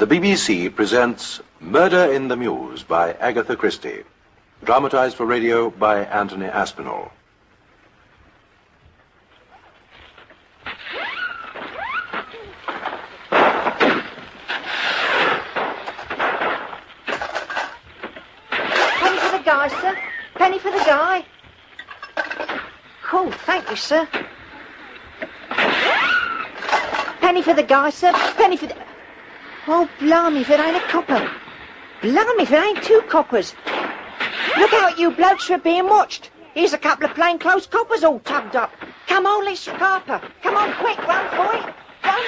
The BBC presents Murder in the Mews by Agatha Christie. Dramatized for radio by Anthony Aspinall. Penny for the guy, sir. Penny for the guy. Cool, thank you, sir. Penny for the guy, sir. Penny for the... Oh, blimey, if it ain't a copper. Blimey, if it ain't two coppers. Look out, you blokes, you're being watched. Here's a couple of plainclothes coppers all tugged up. Come on, Lisa Carper. Come on, quick, run boy. Run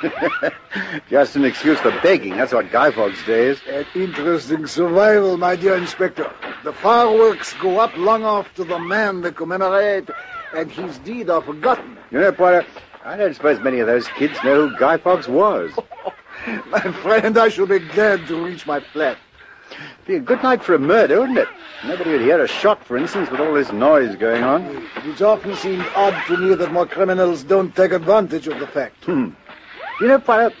for it. Just an excuse for begging. That's what Guy Fawkes days. An interesting survival, my dear Inspector. The fireworks go up long after the man they commemorate, and his deed are forgotten. You know, Poirot, I don't suppose many of those kids know who Guy Fawkes was. My friend, I shall be glad to reach my flat. Be a good night for a murder, wouldn't it? Nobody would hear a shot, for instance, with all this noise going on. It's often seemed odd to me that more criminals don't take advantage of the fact. Hmm. You know, Poirot,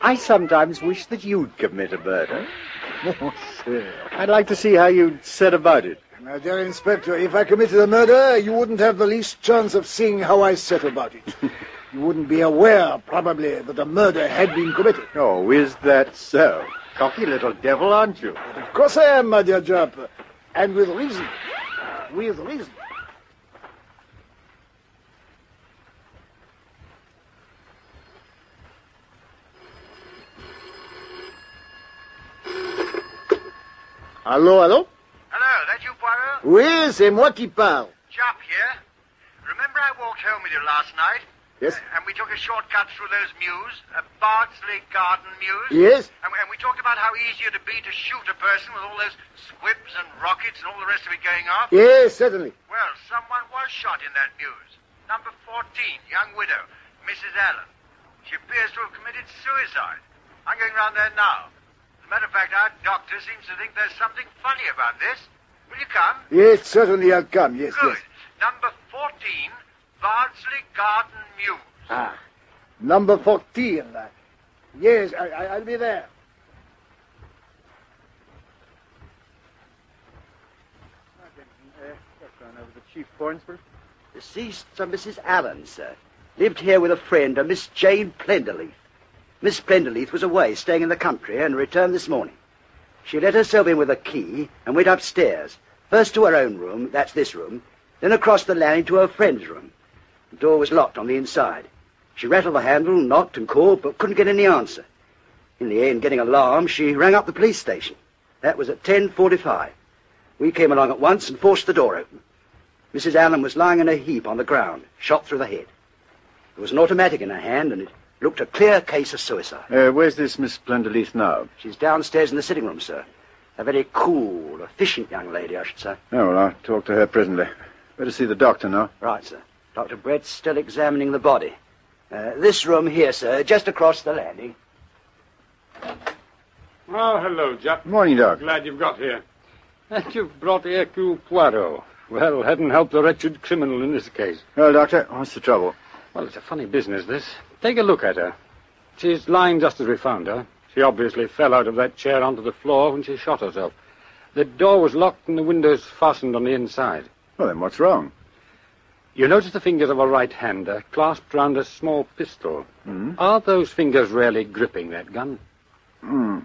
I sometimes wish that you'd commit a murder. Oh, sir. I'd like to see how you'd set about it. My dear Inspector, if I committed a murder, you wouldn't have the least chance of seeing how I set about it. you wouldn't be aware, probably, that a murder had been committed. Oh, is that so? Cocky little devil, aren't you? Of course I am, my dear Japp. And with reason. With reason. Allô, allô Hello, that you, Poirot? Oui, c'est moi qui parle. Japp here. Remember I walked home with you last night? Yes? And we took a shortcut through those mews, uh, Bardsley Garden mews. Yes? And, and we talked about how easy it'd be to shoot a person with all those squibs and rockets and all the rest of it going off. Yes, certainly. Well, someone was shot in that mews. Number 14, young widow, Mrs. Allen. She appears to have committed suicide. I'm going round there now. As a matter of fact, our doctor seems to think there's something funny about this. Will you come? Yes, certainly I'll come. Yes, Good. yes. Number 14, Bardsley Garden Mews. Ah, number 14. Yes, I, I, I'll be there. over the chief Fornsford. Deceased a Mrs. Allen, sir. Lived here with a friend, a Miss Jane Plenderleith. Miss Plenderleith was away, staying in the country, and returned this morning. She let herself in with a key and went upstairs. First to her own room, that's this room, then across the landing to her friend's room. The door was locked on the inside. She rattled the handle, knocked and called, but couldn't get any answer. In the end, getting alarmed, she rang up the police station. That was at 10.45. We came along at once and forced the door open. Mrs. Allen was lying in a heap on the ground, shot through the head. There was an automatic in her hand, and it looked a clear case of suicide. Uh, where's this Miss Plenderleith now? She's downstairs in the sitting room, sir. A very cool, efficient young lady, I should say. Oh, well, I'll talk to her presently. Better see the doctor now. Right, sir. Dr. Brett's still examining the body. Uh, this room here, sir, just across the landing. Well, hello, Japp. Morning, Doc. Glad you've got here. And you've brought Hercule Poirot. Well, heaven help the wretched criminal in this case. Well, Doctor, what's the trouble? Well, it's a funny business, this. Take a look at her. She's lying just as we found her. She obviously fell out of that chair onto the floor when she shot herself. The door was locked and the windows fastened on the inside. Well, then what's wrong? You notice the fingers of a right-hander clasped round a small pistol. Hmm? Are those fingers really gripping that gun? Hmm.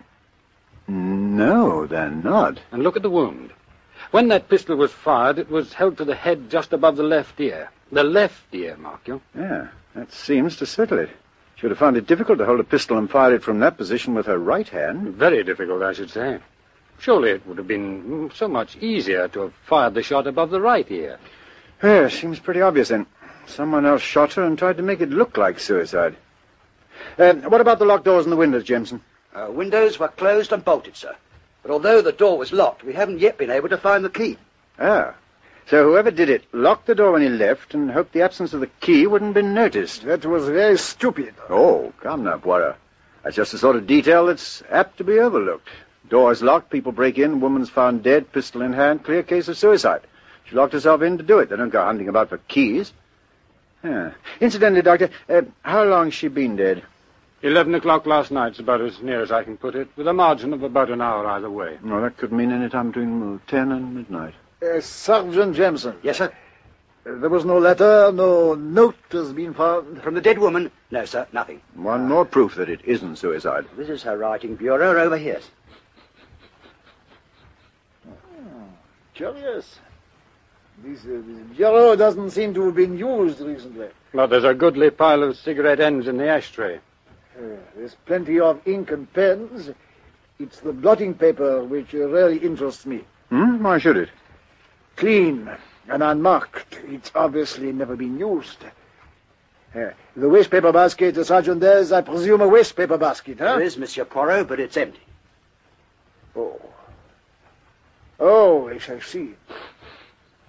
No, they're not. And look at the wound. When that pistol was fired, it was held to the head just above the left ear. The left ear, mark you. Yeah, that seems to settle it. She would have found it difficult to hold a pistol and fire it from that position with her right hand. Very difficult, I should say. Surely it would have been mm, so much easier to have fired the shot above the right ear. Yeah, seems pretty obvious then. Someone else shot her and tried to make it look like suicide. Uh, what about the locked doors and the windows, Jameson? Uh, windows were closed and bolted, sir. But although the door was locked, we haven't yet been able to find the key. Ah. So whoever did it locked the door when he left and hoped the absence of the key wouldn't be noticed. That was very stupid. Oh, come now, Poirot. That's just the sort of detail that's apt to be overlooked. Doors locked, people break in, woman's found dead, pistol in hand, clear case of suicide. She locked herself in to do it. They don't go hunting about for keys. Yeah. Incidentally, Doctor, uh, how long's she been dead? Eleven o'clock last night's about as near as I can put it, with a margin of about an hour either way. No, that could mean any time between uh, 10 and midnight. Uh, Sergeant Jameson. Yes, sir. Uh, there was no letter, no note has been found. From the dead woman? No, sir, nothing. One more proof that it isn't suicide. This is her writing bureau over here. Curious. This, uh, this bureau doesn't seem to have been used recently. But there's a goodly pile of cigarette ends in the ashtray. Uh, there's plenty of ink and pens. It's the blotting paper which uh, really interests me. Hmm? Why should it? Clean and unmarked. It's obviously never been used. Uh, the waste paper basket, uh, Sergeant, there's, I presume, a waste paper basket, huh? There is, Monsieur Poirot, but it's empty. Oh. Oh, yes, shall see.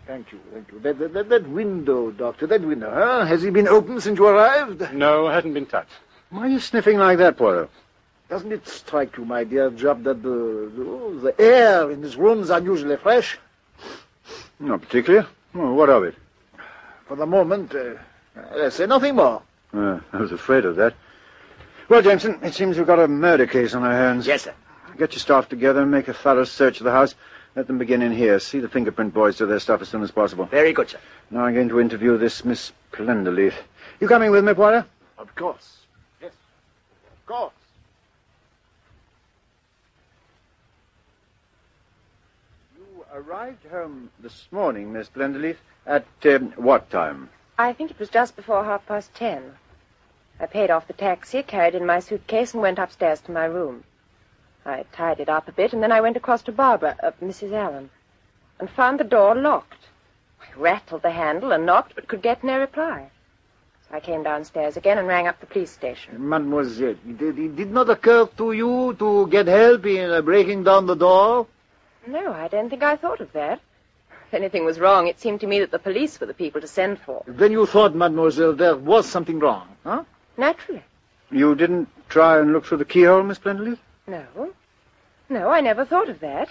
Thank you, thank you. That, that, that window, Doctor, that window, huh? Has it been opened since you arrived? No, hasn't been touched. Why are you sniffing like that, Poirot? Doesn't it strike you, my dear Japp, that the, the, oh, the air in this room is unusually fresh? Not particularly. Well, what of it? For the moment, uh, I say nothing more. Uh, I was afraid of that. Well, Jameson, it seems we've got a murder case on our hands. Yes, sir. Get your staff together and make a thorough search of the house. Let them begin in here. See the fingerprint boys do their stuff as soon as possible. Very good, sir. Now I'm going to interview this Miss Plenderleith. You coming with me, Poirot? Of course. Yes. Of course. You arrived home this morning, Miss Plenderleith. At um, what time? I think it was just before half past ten. I paid off the taxi, carried in my suitcase, and went upstairs to my room. I tied it up a bit, and then I went across to Barbara, uh, Mrs. Allen, and found the door locked. I rattled the handle and knocked, but could get no reply. So I came downstairs again and rang up the police station. Mademoiselle, it, it did not occur to you to get help in uh, breaking down the door? No, I don't think I thought of that. If anything was wrong, it seemed to me that the police were the people to send for. Then you thought, mademoiselle, there was something wrong, huh? Naturally. You didn't try and look through the keyhole, Miss Plenderleith? No. No, I never thought of that.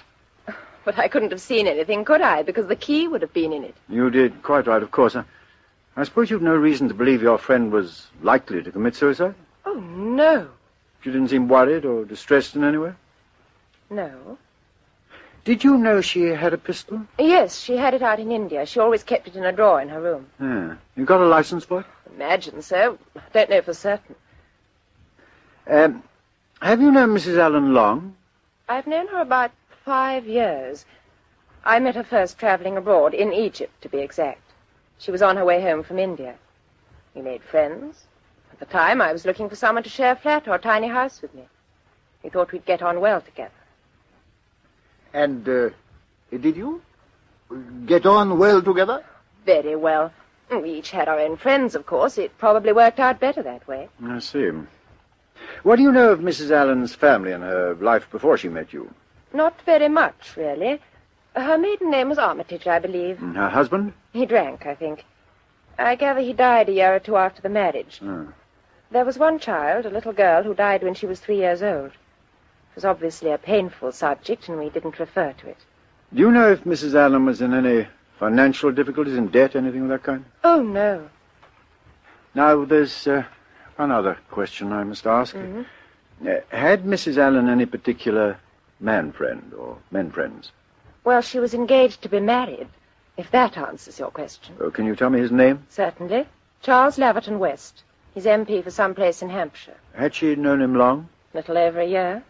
But I couldn't have seen anything, could I? Because the key would have been in it. You did quite right, of course. I, I suppose you've no reason to believe your friend was likely to commit suicide? Oh, no. She didn't seem worried or distressed in any way? No. Did you know she had a pistol? Yes, she had it out in India. She always kept it in a drawer in her room. Yeah. You got a license for it? Imagine so. Don't know for certain. Um, have you known Mrs. Allen long? I've known her about five years. I met her first traveling abroad, in Egypt, to be exact. She was on her way home from India. We made friends. At the time, I was looking for someone to share a flat or a tiny house with me. We thought we'd get on well together. And uh, did you get on well together? Very well. We each had our own friends, of course. It probably worked out better that way. I see. What do you know of Mrs. Allen's family and her life before she met you? Not very much, really. Her maiden name was Armitage, I believe. And her husband? He drank, I think. I gather he died a year or two after the marriage. Oh. There was one child, a little girl, who died when she was three years old. It was obviously a painful subject, and we didn't refer to it. Do you know if Mrs. Allen was in any financial difficulties, in debt, anything of that kind? Oh, no. Now, there's uh, one other question I must ask. Mhm. Uh, had Mrs. Allen any particular man friend or men friends? Well, she was engaged to be married, if that answers your question. Uh, can you tell me his name? Certainly. Charles Laverton West. He's MP for some place in Hampshire. Had she known him long? Little over a year.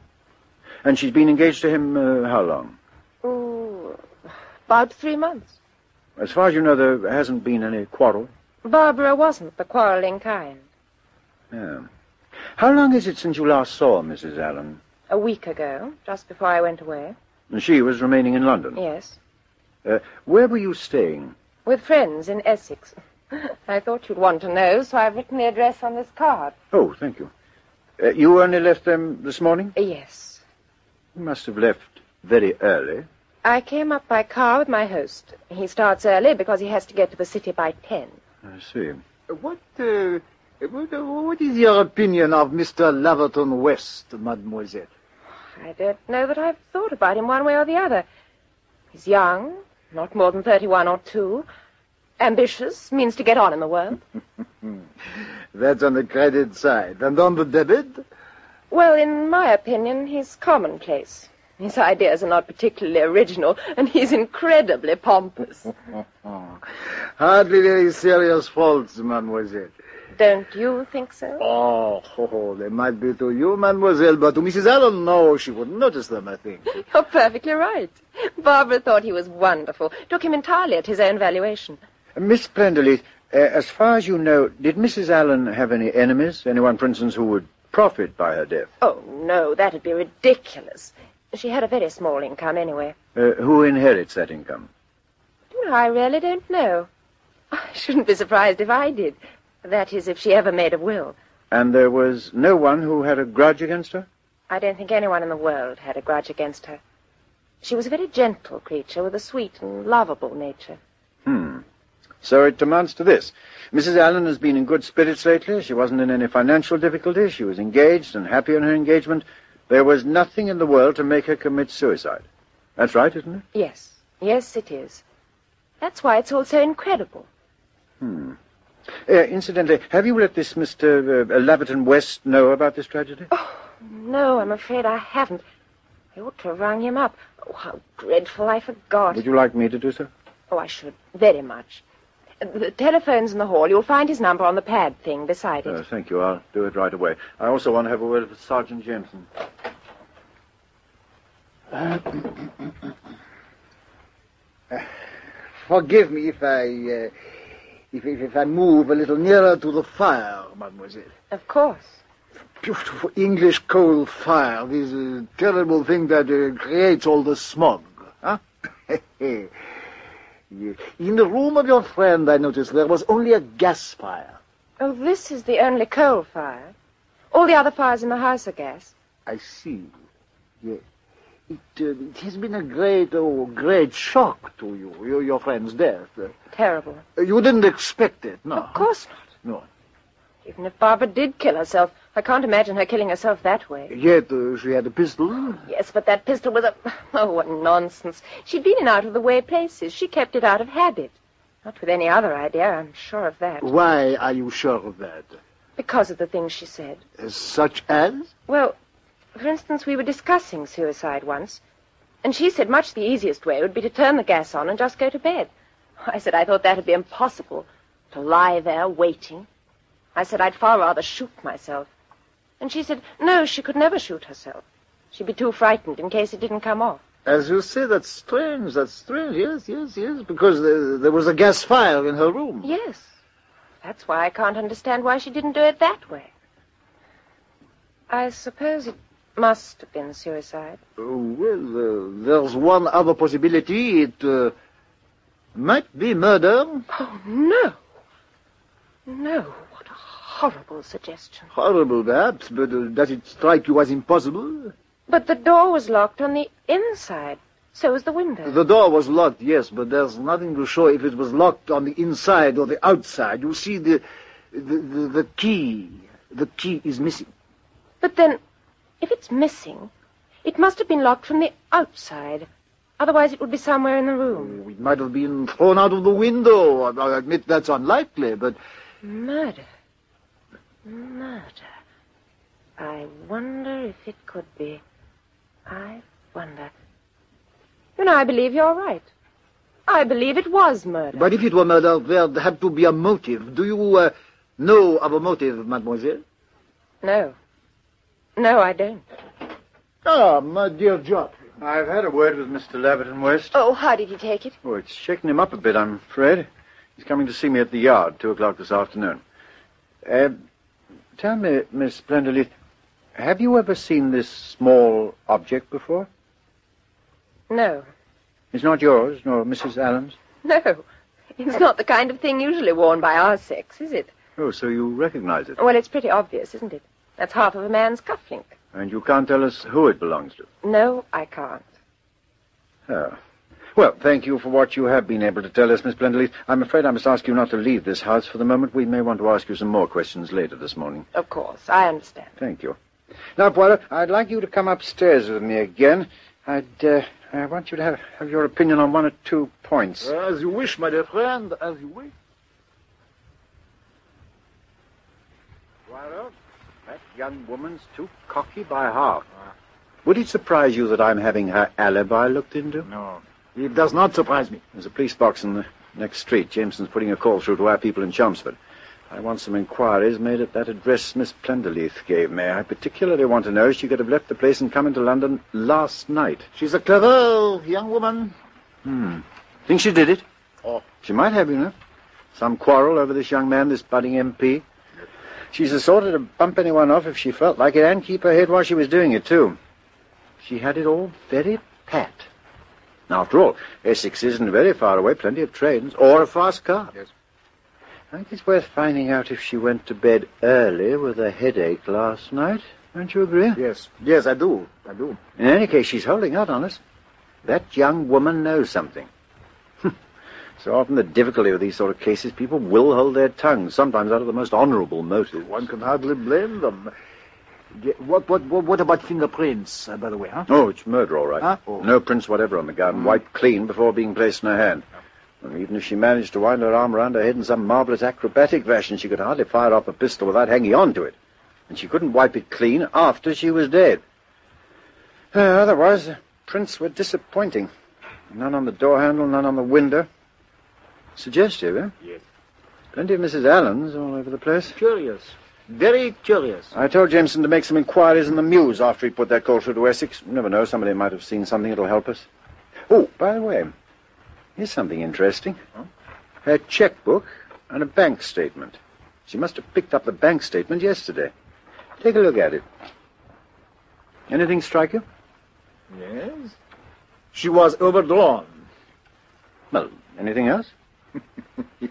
And she's been engaged to him uh, how long? Ooh, about three months. As far as you know, there hasn't been any quarrel. Barbara wasn't the quarreling kind. Yeah. How long is it since you last saw Mrs. Allen? A week ago, just before I went away. And she was remaining in London. Yes. Uh, where were you staying? With friends in Essex. I thought you'd want to know, so I've written the address on this card. Oh, thank you. Uh, you only left them this morning? Yes. You must have left very early. I came up by car with my host. He starts early because he has to get to the city by ten. I see. What, uh, what, uh, what is your opinion of Mr. Laverton West, mademoiselle? I don't know that I've thought about him one way or the other. He's young, not more than 31 or 2. Ambitious, means to get on in the world. That's on the credit side. And on the debit? Well, in my opinion, he's commonplace. His ideas are not particularly original, and he's incredibly pompous. Hardly very serious faults, mademoiselle. Don't you think so? Oh, oh, they might be to you, mademoiselle, but to Mrs. Allen, no, she wouldn't notice them, I think. You're perfectly right. Barbara thought he was wonderful. Took him entirely at his own valuation. Miss Plenderleith, uh, as far as you know, did Mrs. Allen have any enemies? Anyone, for instance, who would profit by her death? Oh, no, that'd be ridiculous. She had a very small income anyway. Uh, who inherits that income? I really don't know. I shouldn't be surprised if I did. That is, if she ever made a will. And there was no one who had a grudge against her? I don't think anyone in the world had a grudge against her. She was a very gentle creature with a sweet and lovable nature. Hmm. So it amounts to this. Mrs. Allen has been in good spirits lately. She wasn't in any financial difficulty. She was engaged and happy in her engagement. There was nothing in the world to make her commit suicide. That's right, isn't it? Yes. Yes, it is. That's why it's all so incredible. Hmm. Uh, incidentally, have you let this Mr. Uh, Laverton West know about this tragedy? Oh, no, I'm afraid I haven't. I ought to have rung him up. Oh, how dreadful, I forgot. Would you like me to do so? Oh, I should, very much. The telephone's in the hall. You'll find his number on the pad thing beside it. Uh, thank you. I'll do it right away. I also want to have a word with Sergeant Jameson. Forgive me if I, uh, if, if, if I move a little nearer to the fire, mademoiselle. Of course. Beautiful English coal fire, this uh, terrible thing that uh, creates all the smog. Huh? In the room of your friend, I noticed there was only a gas fire. Oh, this is the only coal fire. All the other fires in the house are gas. I see. Yes. It, uh, it has been a great, oh, great shock to you, your, your friend's death. Uh, Terrible. you didn't expect it, no? Of course not. No. Even if Barbara did kill herself, I can't imagine her killing herself that way. Yet uh, she had a pistol. Yes, but that pistol was a... Oh, what nonsense. She'd been in out-of-the-way places. She kept it out of habit. Not with any other idea, I'm sure of that. Why are you sure of that? Because of the things she said. Uh, such as? Well, for instance, we were discussing suicide once, and she said much the easiest way would be to turn the gas on and just go to bed. I said I thought that'd be impossible, to lie there waiting. I said I'd far rather shoot myself. And she said, no, she could never shoot herself. She'd be too frightened in case it didn't come off. As you say, that's strange. That's strange. Yes, yes, yes. Because there, there was a gas fire in her room. Yes. That's why I can't understand why she didn't do it that way. I suppose it must have been suicide. Oh, well, uh, there's one other possibility. It uh, might be murder. Oh, no. No. What a horrible suggestion. Horrible, perhaps, but uh, does it strike you as impossible? But the door was locked on the inside. So was the window. The door was locked, yes, but there's nothing to show if it was locked on the inside or the outside. You see, the the, the, the key, the key is missing. But then, if it's missing, it must have been locked from the outside. Otherwise, it would be somewhere in the room. Oh, it might have been thrown out of the window. I I admit that's unlikely, but Murder. Murder. I wonder if it could be. I wonder. You know, I believe you're right. I believe it was murder. but if it were murder, there'd have to be a motive. Do you uh, know of a motive, mademoiselle? No. No, I don't. Ah, my dear Geoffrey. I've had a word with Mr. Laverton West. Oh, how did he take it? Oh, it's shaken him up a bit, I'm afraid. He's coming to see me at the yard, two o'clock this afternoon. Uh, tell me, Miss Plenderleith, have you ever seen this small object before? No. It's not yours, nor Mrs. Allen's? No. It's not the kind of thing usually worn by our sex, is it? Oh, so you recognize it. Well, it's pretty obvious, isn't it? That's half of a man's cufflink. And you can't tell us who it belongs to. No, I can't. Oh. Well, thank you for what you have been able to tell us, Miss Plenderleith. I'm afraid I must ask you not to leave this house for the moment. We may want to ask you some more questions later this morning. Of course, I understand. Thank you. Now, Poirot, I'd like you to come upstairs with me again. I'd, uh, I want you to have, have your opinion on one or two points. As you wish, my dear friend, as you wish. Poirot, that young woman's too cocky by half. Would it surprise you that I'm having her alibi looked into? No. It does not surprise me. There's a police box in the next street. Jameson's putting a call through to our people in Chelmsford. I want some inquiries made at that address Miss Plenderleith gave me. I particularly want to know if she could have left the place and come into London last night. She's a clever young woman. Hmm. Think she did it? Oh. She might have, you know. Some quarrel over this young man, this budding MP. She's the sort to bump anyone off if she felt like it and keep her head while she was doing it, too. She had it all very pat. Now, after all, Essex isn't very far away, plenty of trains, or a fast car. Yes. I think it's worth finding out if she went to bed early with a headache last night. Don't you agree? Yes. Yes, I do. I do. In any case, she's holding out on us. That young woman knows something. So often the difficulty with these sort of cases, people will hold their tongues, sometimes out of the most honourable motives. One can hardly blame them. What, what, what, what about fingerprints, uh, by the way, huh? Oh, it's murder, all right. Huh? Oh. No prints whatever on the gun, wiped clean before being placed in her hand. And even if she managed to wind her arm around her head in some marvellous acrobatic fashion, she could hardly fire off a pistol without hanging on to it. And she couldn't wipe it clean after she was dead. Uh, otherwise, the prints were disappointing. None on the door handle, none on the window. Suggestive, eh? Yes. Plenty of Mrs. Allen's all over the place. Curious. Very curious. I told Jameson to make some inquiries in the Mews after he put that call through to Essex. You never know, somebody might have seen something that'll help us. Oh, by the way, here's something interesting. Her checkbook and a bank statement. She must have picked up the bank statement yesterday. Take a look at it. Anything strike you? Yes. She was overdrawn. Well, anything else?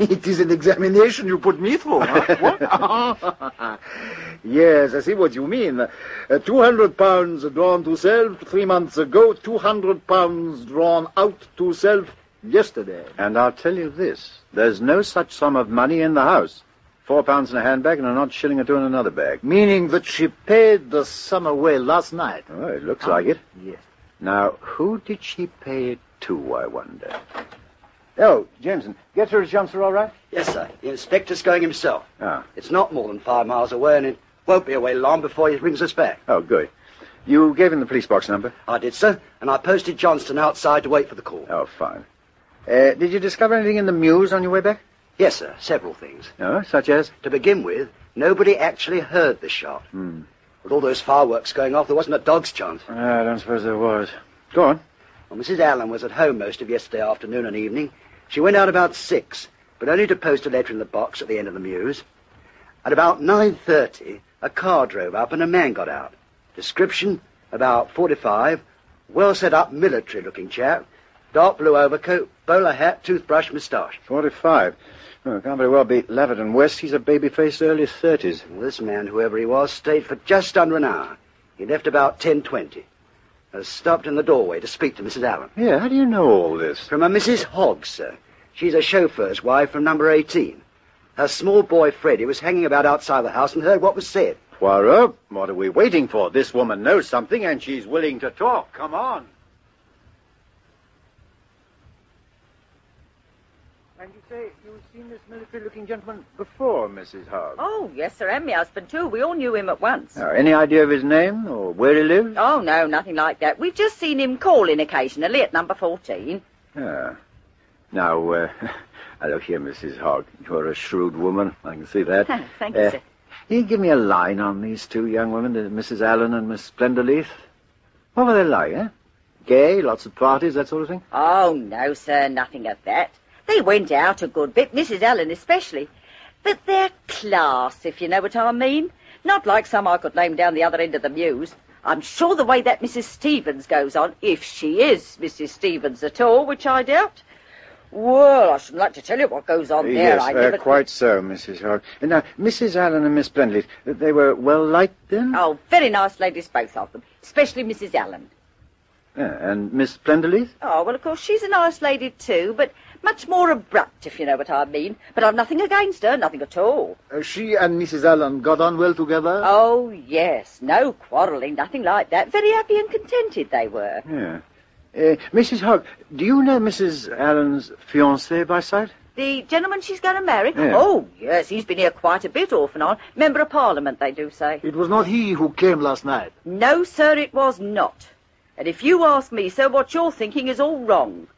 it is an examination you put me through, huh? what? yes, I see what you mean. Uh, 200 pounds drawn to self three months ago, 200 pounds drawn out to self yesterday. And I'll tell you this. There's no such sum of money in the house. Four pounds in a handbag and an odd shilling or two in another bag. Meaning that she paid the sum away last night. Oh, it looks like it. Yes. Now, who did she pay it to, I wonder? Oh, Jameson, get her to Chelmsford all right? Yes, sir. The inspector's going himself. Ah. It's not more than five miles away, and it won't be away long before he brings us back. Oh, good. You gave him the police box number? I did, sir, and I posted Johnston outside to wait for the call. Oh, fine. Uh, did you discover anything in the Mews on your way back? Yes, sir. Several things. No, such as? To begin with, nobody actually heard the shot. Hmm. With all those fireworks going off, there wasn't a dog's chance. I don't suppose there was. Go on. Well, Mrs. Allen was at home most of yesterday afternoon and evening. She went out about six, but only to post a letter in the box at the end of the mews. At about 9.30, a car drove up and a man got out. Description, about 45, well set up military-looking chap, dark blue overcoat, bowler hat, toothbrush, moustache. 45. Oh, can't very well be Laverton West. He's a baby-faced early 30s. Well, this man, whoever he was, stayed for just under an hour. He left about 10.20. Uh, stopped in the doorway to speak to Mrs. Allen. Yeah, how do you know all this? From a Mrs. Hogg, sir. She's a chauffeur's wife from number 18. Her small boy, Freddie, was hanging about outside the house and heard what was said. Poirot, what are we waiting for? This woman knows something and she's willing to talk. Come on. And you say you've seen this military-looking gentleman before, Mrs. Hogg? Oh, yes, sir, and my husband, too. We all knew him at once. Any idea of his name or where he lives? Oh, no, nothing like that. We've just seen him calling occasionally at number 14. Yeah. Now, uh, look here, Mrs. Hogg. You're a shrewd woman. I can see that. Thank you, Uh, sir. You give me a line on these two young women, uh, Mrs. Allen and Miss Splenderleaf. What were they like, eh? Gay, lots of parties, that sort of thing? Oh, no, sir, nothing of that. They went out a good bit, Mrs. Allen especially. But they're class, if you know what I mean. Not like some I could name down the other end of the mews. I'm sure the way that Mrs. Stevens goes on, if she is Mrs. Stevens at all, which I doubt. Well, I shouldn't like to tell you what goes on there. yes, I uh, quite so, Mrs. Hogg. Now, Mrs. Allen and Miss Splenderleaf, uh, they were well liked then? Oh, very nice ladies, both of them. Especially Mrs. Allen. Yeah, and Miss Splenderleaf? Oh, well, of course, she's a nice lady, too, but Much more abrupt, if you know what I mean. But I've nothing against her, nothing at all. Uh, she and Mrs. Allen got on well together? Oh, yes. No quarrelling, nothing like that. Very happy and contented they were. Yeah. Uh, Mrs. Hogg, do you know Mrs. Allen's fiancé by sight? The gentleman she's going to marry? Yeah. Oh, yes, he's been here quite a bit off and on. Member of Parliament, they do say. It was not he who came last night. No, sir, it was not. And if you ask me, sir, what you're thinking is all wrong.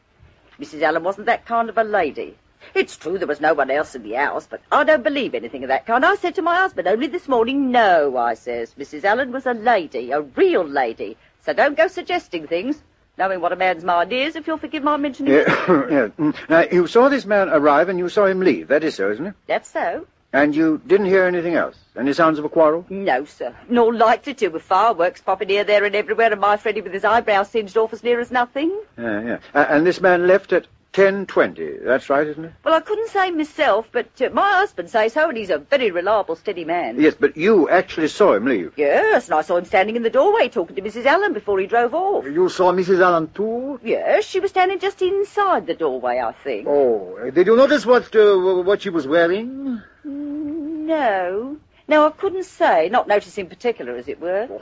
Mrs. Allen wasn't that kind of a lady. It's true there was no one else in the house, but I don't believe anything of that kind. I said to my husband only this morning, no, I says. Mrs. Allen was a lady, a real lady. So don't go suggesting things, knowing what a man's mind is, if you'll forgive my mentioning it. Yeah. yeah. Mm. Now, you saw this man arrive and you saw him leave. That is so, isn't it? That's so. And you didn't hear anything else? Any sounds of a quarrel? No, sir. Nor likely to, with fireworks popping here, there, and everywhere, and my Freddie with his eyebrows singed off as near as nothing. Yeah, yeah. Uh, and this man left at 10.20. That's right, isn't it? Well, I couldn't say myself, but uh, my husband says so, and he's a very reliable, steady man. Yes, but you actually saw him leave. Yes, and I saw him standing in the doorway talking to Mrs. Allen before he drove off. You saw Mrs. Allen too? Yes, she was standing just inside the doorway, I think. Oh, uh, did you notice what uh, what she was wearing? No. No, I couldn't say. Not notice in particular, as it were.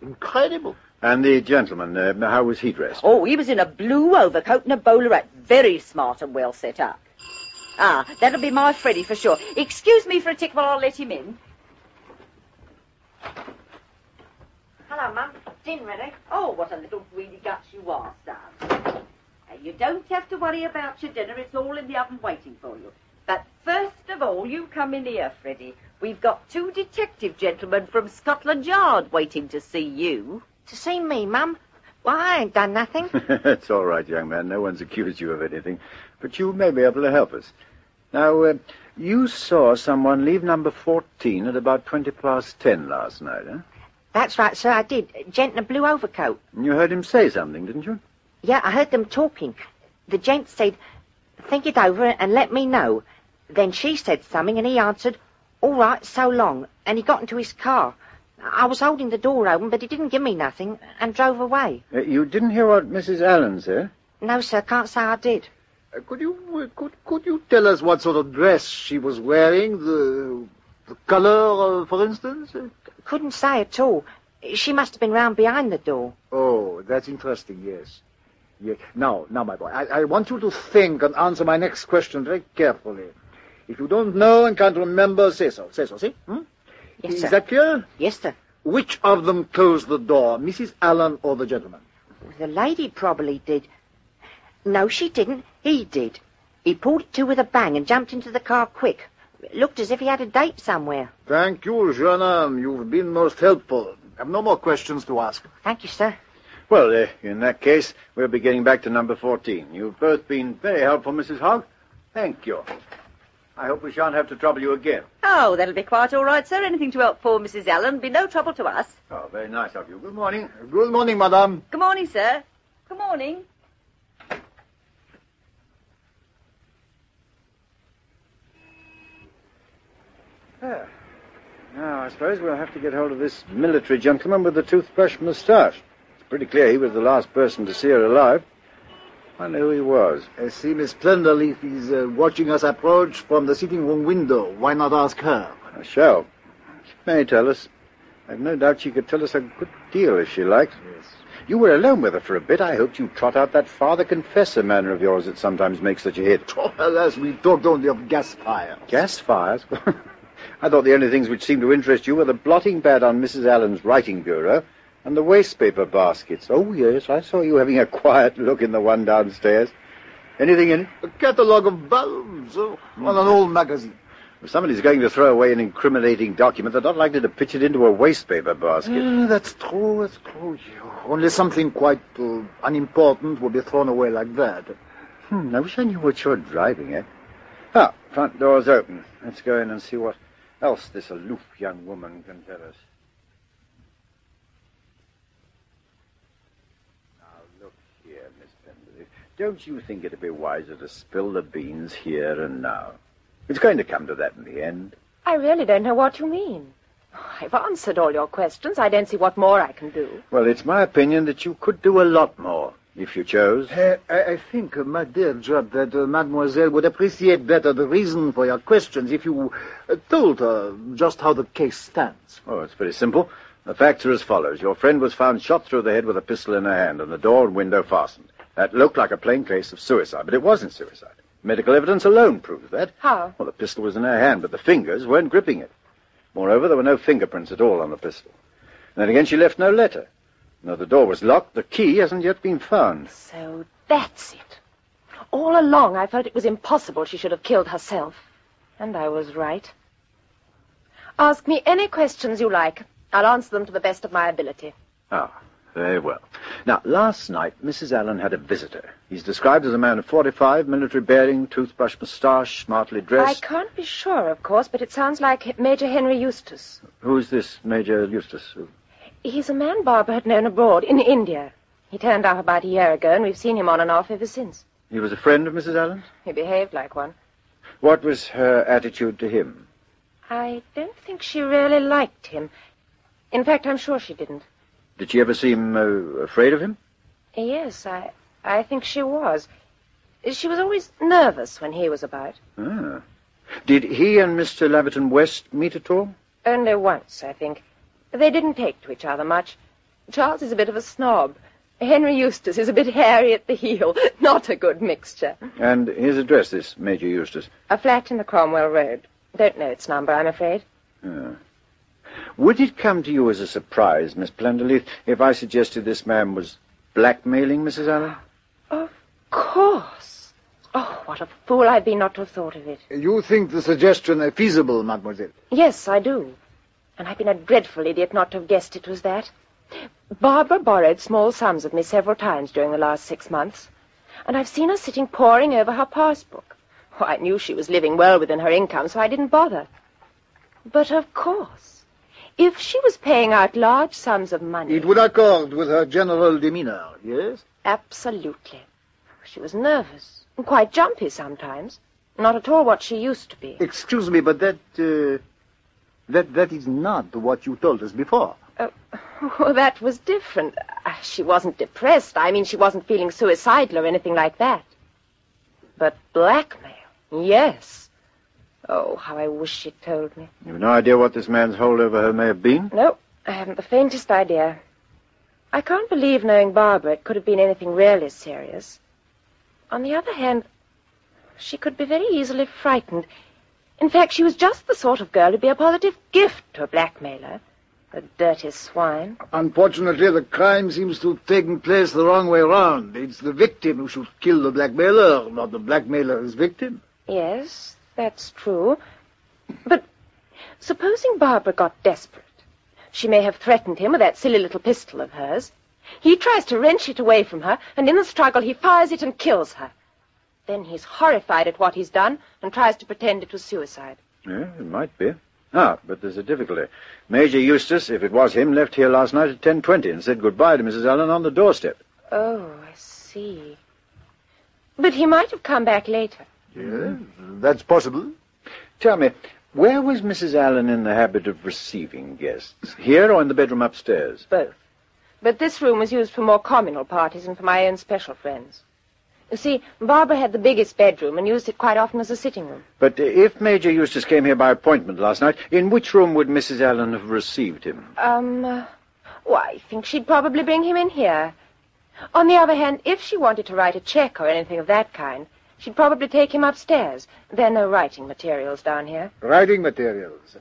Incredible. And the gentleman, uh, how was he dressed? Oh, he was in a blue overcoat and a bowler hat. Very smart and well set up. Ah, that'll be my Freddie for sure. Excuse me for a tick while I'll let him in. Hello, Mum. Din ready? Oh, what a little greedy guts you are, son. Now, you don't have to worry about your dinner. It's all in the oven waiting for you. But first of all, you come in here, Freddie. We've got two detective gentlemen from Scotland Yard waiting to see you. To see me, Mum? Well, I ain't done nothing. It's all right, young man. No one's accused you of anything. But you may be able to help us. Now, uh, you saw someone leave number 14 at about 20 past 10 last night, huh? That's right, sir, I did. A Gent in a blue overcoat. You heard him say something, didn't you? Yeah, I heard them talking. The gent said, think it over and let me know. Then she said something and he answered, all right, so long. And he got into his car. I was holding the door open, but he didn't give me nothing and drove away. Uh, you didn't hear what Mrs. Allen said? No, sir, can't say I did. Uh, could you uh, could could you tell us what sort of dress she was wearing? The the color, uh, for instance? Couldn't say at all. She must have been round behind the door. Oh, that's interesting. Yes. Yes. Now, now, my boy, I, I want you to think and answer my next question very carefully. If you don't know and can't remember, say so. Say so. See? Hmm? Yes, Is sir. that clear? Yes, sir. Which of them closed the door, Mrs. Allen or the gentleman? The lady probably did. No, she didn't. He did. He pulled it to with a bang and jumped into the car quick. It looked as if he had a date somewhere. Thank you, jeune homme. You've been most helpful. I have no more questions to ask. Thank you, sir. Well, uh, in that case, we'll be getting back to number 14. You've both been very helpful, Mrs. Hogg. Thank you. I hope we shan't have to trouble you again. Oh, that'll be quite all right, sir. Anything to help poor Mrs. Allen. Be no trouble to us. Oh, very nice of you. Good morning. Good morning, madame. Good morning, sir. Good morning. Ah. Now, I suppose we'll have to get hold of this military gentleman with the toothbrush moustache. It's pretty clear he was the last person to see her alive. I know who he was. I see Miss Plenderleith is uh, watching us approach from the sitting room window. Why not ask her? I shall. She may tell us. I've no doubt she could tell us a good deal if she liked. Yes. You were alone with her for a bit. I hoped you'd trot out that father confessor manner of yours that sometimes makes such a hit. Oh, alas, we talked only of gas fires. Gas fires? I thought the only things which seemed to interest you were the blotting pad on Mrs. Allen's writing bureau and the waste paper baskets. Oh, yes, I saw you having a quiet look in the one downstairs. Anything in it? A catalogue of bulbs oh, on an old magazine. If somebody's going to throw away an incriminating document, they're not likely to pitch it into a waste paper basket. Uh, that's true, that's true. Only something quite uh, unimportant would be thrown away like that. Hmm, I wish I knew what you're driving at. Ah, front door's open. Let's go in and see what else this aloof young woman can tell us. Now, look here, Miss Plenderleith. Don't you think it'd be wiser to spill the beans here and now? It's going to come to that in the end. I really don't know what you mean. I've answered all your questions. I don't see what more I can do. Well, it's my opinion that you could do a lot more. if you chose. Uh, I, I think, uh, my dear Japp, that uh, Mademoiselle would appreciate better the reason for your questions if you uh, told her just how the case stands. Oh, it's pretty simple. The facts are as follows. Your friend was found shot through the head with a pistol in her hand and the door and window fastened. That looked like a plain case of suicide, but it wasn't suicide. Medical evidence alone proves that. How? Well, the pistol was in her hand, but the fingers weren't gripping it. Moreover, there were no fingerprints at all on the pistol. And then again, she left no letter. Now, the door was locked. The key hasn't yet been found. So that's it. All along, I felt it was impossible she should have killed herself. And I was right. Ask me any questions you like. I'll answer them to the best of my ability. Ah, very well. Now, last night, Mrs. Allen had a visitor. He's described as a man of 45, military bearing, toothbrush moustache, smartly dressed. I can't be sure, of course, but it sounds like Major Henry Eustace. Who's this Major Eustace? He's a man Barbara had known abroad, in India. He turned up about a year ago, and we've seen him on and off ever since. He was a friend of Mrs. Allen's? He behaved like one. What was her attitude to him? I don't think she really liked him. In fact, I'm sure she didn't. Did she ever seem uh, afraid of him? Yes, I, I think she was. She was always nervous when he was about. Ah. Did he and Mr. Laverton West meet at all? Only once, I think. They didn't take to each other much. Charles is a bit of a snob. Henry Eustace is a bit hairy at the heel. Not a good mixture. And his address, this Major Eustace? A flat in the Cromwell Road. Don't know its number, I'm afraid. Ah. Would it come to you as a surprise, Miss Plenderleith, if I suggested this man was blackmailing Mrs. Allen? Of course. Oh, what a fool I've been not to have thought of it. You think the suggestion uh, feasible, mademoiselle? Yes, I do. And I've been a dreadful idiot not to have guessed it was that. Barbara borrowed small sums of me several times during the last six months, and I've seen her sitting poring over her passbook. Oh, I knew she was living well within her income, so I didn't bother. But of course, if she was paying out large sums of money... It would accord with her general demeanor, yes? Absolutely. She was nervous and quite jumpy sometimes. Not at all what she used to be. Excuse me, but that, uh, that, that is not what you told us before. Oh, well, that was different. Uh, She wasn't depressed. I mean, she wasn't feeling suicidal or anything like that. But blackmail, yes. Oh, how I wish she'd told me. You've no idea what this man's hold over her may have been? No, I haven't the faintest idea. I can't believe, knowing Barbara, it could have been anything really serious. On the other hand, she could be very easily frightened. In fact, she was just the sort of girl who'd be a positive gift to a blackmailer. A dirty swine. Unfortunately, the crime seems to have taken place the wrong way round. It's the victim who should kill the blackmailer, not the blackmailer's victim. Yes, that's true. But supposing Barbara got desperate. She may have threatened him with that silly little pistol of hers. He tries to wrench it away from her, and in the struggle he fires it and kills her. Then he's horrified at what he's done and tries to pretend it was suicide. Yeah, it might be. Ah, but there's a difficulty. Major Eustace, if it was him, left here last night at 10.20 and said goodbye to Mrs. Allen on the doorstep. Oh, I see. But he might have come back later. Yes, that's possible. Tell me, where was Mrs. Allen in the habit of receiving guests? Here or in the bedroom upstairs? Both. But this room was used for more communal parties and for my own special friends. You see, Barbara had the biggest bedroom and used it quite often as a sitting room. But if Major Eustace came here by appointment last night, in which room would Mrs. Allen have received him? Um, uh, well, I think she'd probably bring him in here. On the other hand, if she wanted to write a check or anything of that kind, she'd probably take him upstairs. There are no writing materials down here. Writing materials.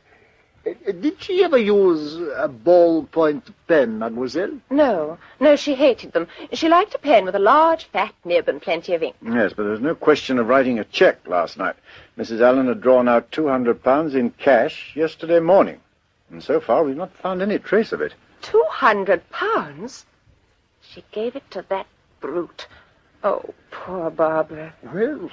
Uh, uh, Did she ever use a ballpoint pen, mademoiselle? No, no, she hated them. She liked a pen with a large, fat nib and plenty of ink. Yes, but there was no question of writing a check last night. Mrs. Allen had drawn out £200 in cash yesterday morning. And so far, we've not found any trace of it. Two hundred pounds? She gave it to that brute. Oh, poor Barbara. Well,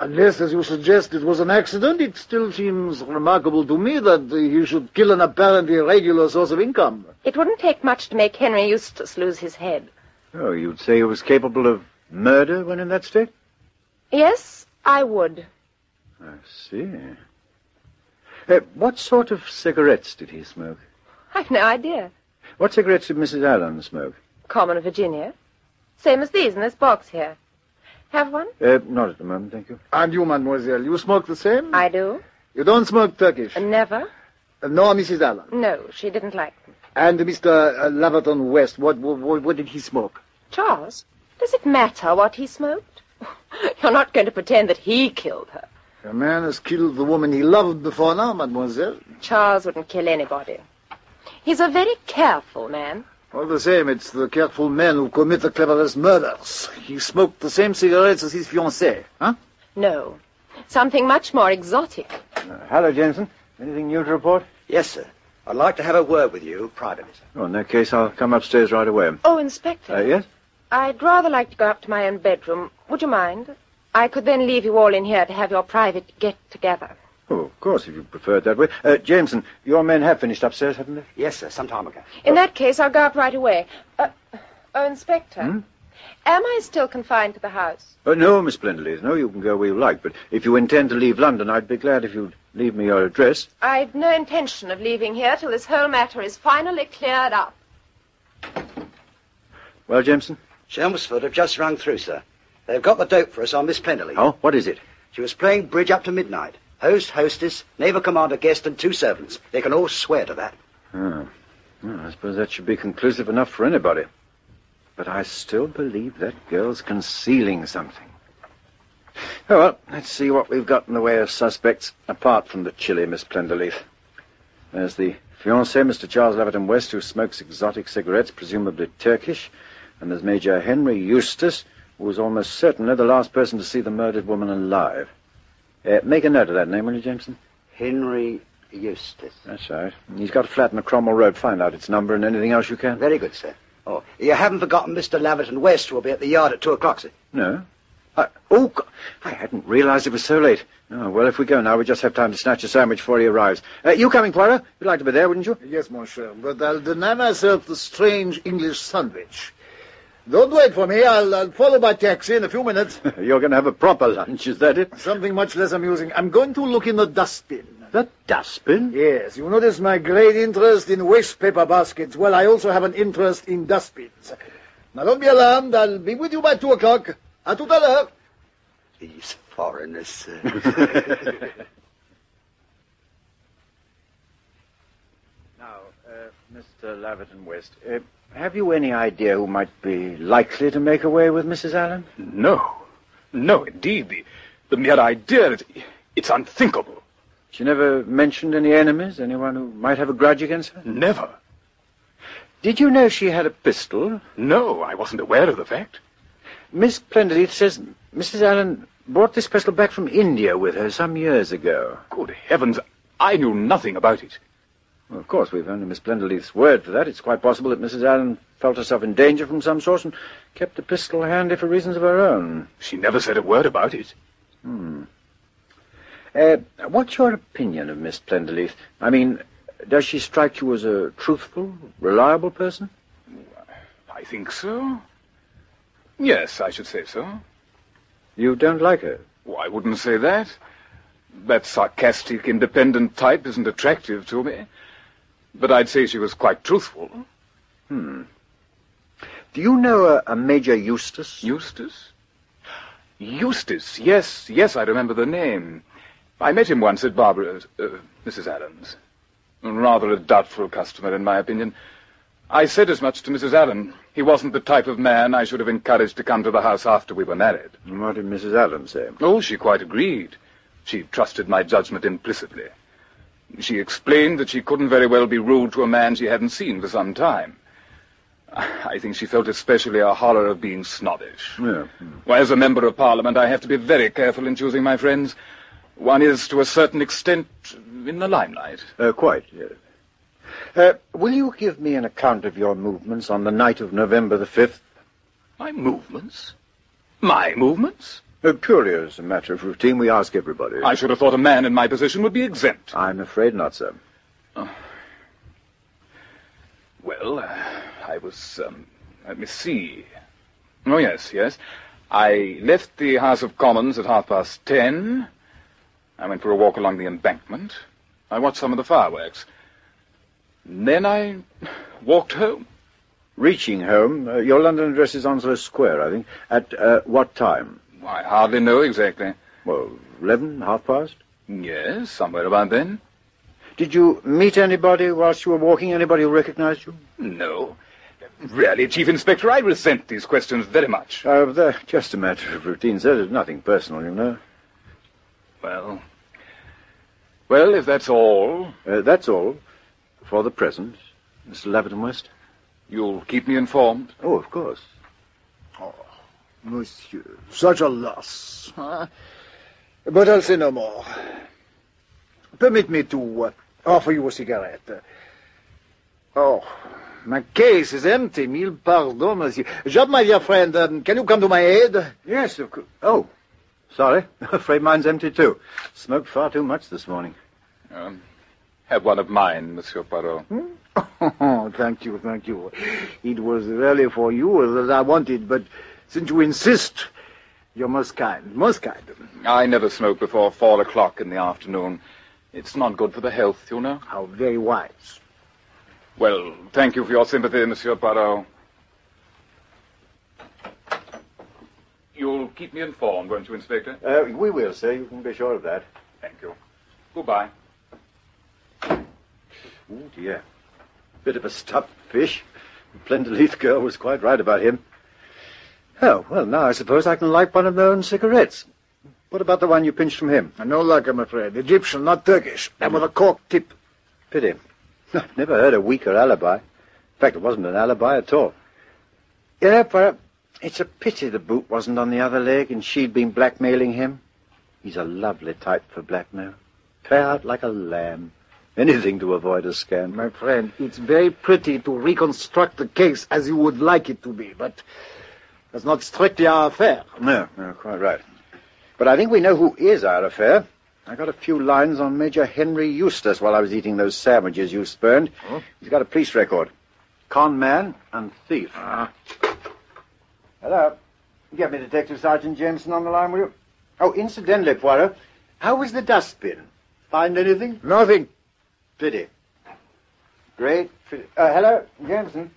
unless, as you suggest, it was an accident, it still seems remarkable to me that he should kill an apparently regular source of income. It wouldn't take much to make Henry Eustace lose his head. Oh, you'd say he was capable of murder when in that state? Yes, I would. I see. Uh, what sort of cigarettes did he smoke? I've no idea. What cigarettes did Mrs. Allen smoke? Common Virginia. Same as these in this box here. Have one? Uh, not at the moment, thank you. And you, mademoiselle, you smoke the same? I do. You don't smoke Turkish? Uh, never? Uh, no, Mrs. Allen. No, she didn't like them. And Mr. Uh, Laverton West, what, what, what did he smoke? Charles, does it matter what he smoked? You're not going to pretend that he killed her. A man has killed the woman he loved before now, mademoiselle. Charles wouldn't kill anybody. He's a very careful man. All the same, it's the careful men who commit the cleverest murders. He smoked the same cigarettes as his fiancée, huh? No, something much more exotic. Uh, hello, Jameson. Anything new to report? Yes, sir. I'd like to have a word with you privately, sir. Oh, in that case, I'll come upstairs right away. Oh, Inspector. Uh, yes? I'd rather like to go up to my own bedroom. Would you mind? I could then leave you all in here to have your private get-together. Oh, of course, if you prefer it that way. Uh, Jameson, your men have finished upstairs, haven't they? Yes, sir, some time ago. In that case, I'll go up right away. Uh, oh, Inspector. Hmm? Am I still confined to the house? Oh, no, Miss Plenderleith. No, you can go where you like. But if you intend to leave London, I'd be glad if you'd leave me your address. I've no intention of leaving here till this whole matter is finally cleared up. Well, Jameson? Chelmsford have just rung through, sir. They've got the dope for us on Miss Plenderleith. Oh, what is it? She was playing bridge up to midnight. Host, hostess, naval commander, guest, and two servants. They can all swear to that. Oh. Well, I suppose that should be conclusive enough for anybody. But I still believe that girl's concealing something. Oh, well, let's see what we've got in the way of suspects, apart from the chilly Miss Plenderleith. There's the fiancé, Mr. Charles Laverton West, who smokes exotic cigarettes, presumably Turkish. And there's Major Henry Eustace, who was almost certainly the last person to see the murdered woman alive. Uh, make a note of that name, will you, Jameson? Henry Eustace. That's right. He's got a flat in the Cromwell Road. Find out its number and anything else you can. Very good, sir. Oh, you haven't forgotten Mr. Laverton West will be at the yard at two o'clock, sir. No. I, oh, God, I hadn't realized it was so late. Oh, well, if we go now, we just have time to snatch a sandwich before he arrives. Uh, you coming, Poirot? You'd like to be there, wouldn't you? Yes, monsieur, but I'll deny myself the strange English sandwich. Don't wait for me. I'll, I'll follow by taxi in a few minutes. You're going to have a proper lunch, is that it? Something much less amusing. I'm going to look in the dustbin. The dustbin? Yes, you notice my great interest in waste paper baskets. Well, I also have an interest in dustbins. Now, don't be alarmed. I'll be with you by two o'clock. À tout à l'heure. These foreigners. Now, uh, Mr. Laverton West, uh, have you any idea who might be likely to make away with Mrs. Allen? No. No, indeed. The, the mere idea, it, it's unthinkable. She never mentioned any enemies, anyone who might have a grudge against her? Never. Did you know she had a pistol? No, I wasn't aware of the fact. Miss Plenderleith says Mrs. Allen brought this pistol back from India with her some years ago. Good heavens, I knew nothing about it. Well, of course, we've only Miss Plenderleith's word for that. It's quite possible that Mrs. Allen felt herself in danger from some source and kept the pistol handy for reasons of her own. She never said a word about it. Hmm. Uh, what's your opinion of Miss Plenderleith? I mean, does she strike you as a truthful, reliable person? I think so. Yes, I should say so. You don't like her? Oh, I wouldn't say that. That sarcastic, independent type isn't attractive to me. But I'd say she was quite truthful. Hmm. Do you know a, a Major Eustace? Eustace? Eustace, yes, yes, I remember the name. I met him once at Barbara's, uh, Mrs. Allen's. Rather a doubtful customer, in my opinion. I said as much to Mrs. Allen. He wasn't the type of man I should have encouraged to come to the house after we were married. What did Mrs. Allen say? Oh, she quite agreed. She trusted my judgment implicitly. She explained that she couldn't very well be rude to a man she hadn't seen for some time. I think she felt especially a horror of being snobbish. Yeah. Well, as a member of Parliament, I have to be very careful in choosing my friends. One is, to a certain extent, in the limelight. Uh, quite, yes. Uh, will you give me an account of your movements on the night of November the 5th? My movements? My movements? Uh, purely as a matter of routine, we ask everybody. I should have thought a man in my position would be exempt. I'm afraid not, sir. Well, uh, I was, um, let me see. Oh, yes, yes. I left the House of Commons at half past ten. I went for a walk along the embankment. I watched some of the fireworks. Then I walked home. reaching home, uh, your London address is Onslow Square, I think. At uh, what time? I hardly know exactly. Well, eleven, half past. Yes, somewhere about then. Did you meet anybody whilst you were walking? Anybody who recognized you? No. Really, Chief Inspector, I resent these questions very much. Uh, they're just a matter of routine, sir. There's nothing personal, you know. Well, well, if that's all, Uh, that's all for the present, Mr. Laverton West. you'll keep me informed. Oh, of course. Monsieur, such a loss. huh? But I'll say no more. Permit me to uh, offer you a cigarette. Oh, my case is empty. Mille pardons, monsieur. Japp, my dear friend, um, can you come to my aid? Yes, of course. Oh, sorry. Afraid mine's empty, too. Smoked far too much this morning. Um, have one of mine, Monsieur Poirot. Oh, thank you, thank you. It was really for you that I wanted, but since you insist, you're most kind, most kind. I never smoke before four o'clock in the afternoon. It's not good for the health, you know. How very wise. Well, thank you for your sympathy, Monsieur Poirot. You'll keep me informed, won't you, Inspector? Uh, we will, sir. You can be sure of that. Thank you. Goodbye. Oh, dear. Bit of a stuffed fish. The Plenderleith girl was quite right about him. Oh, well, now I suppose I can light one of my own cigarettes. What about the one you pinched from him? No luck, I'm afraid. Egyptian, not Turkish. And with a cork tip. Pity. I've never heard a weaker alibi. In fact, it wasn't an alibi at all. You know, it's a pity the boot wasn't on the other leg and she'd been blackmailing him. He's a lovely type for blackmail. Out like a lamb. Anything to avoid a scandal. My friend, it's very pretty to reconstruct the case as you would like it to be, but that's not strictly our affair. No, no, quite right. But I think we know who is our affair. I got a few lines on Major Henry Eustace while I was eating those sandwiches you spurned. Oh? He's got a police record. Con man and thief. Ah. Hello. Get me Detective Sergeant Jameson on the line, will you? Oh, incidentally, Poirot, how was the dustbin? Find anything? Nothing. Pity. Great. Uh, hello, Jameson.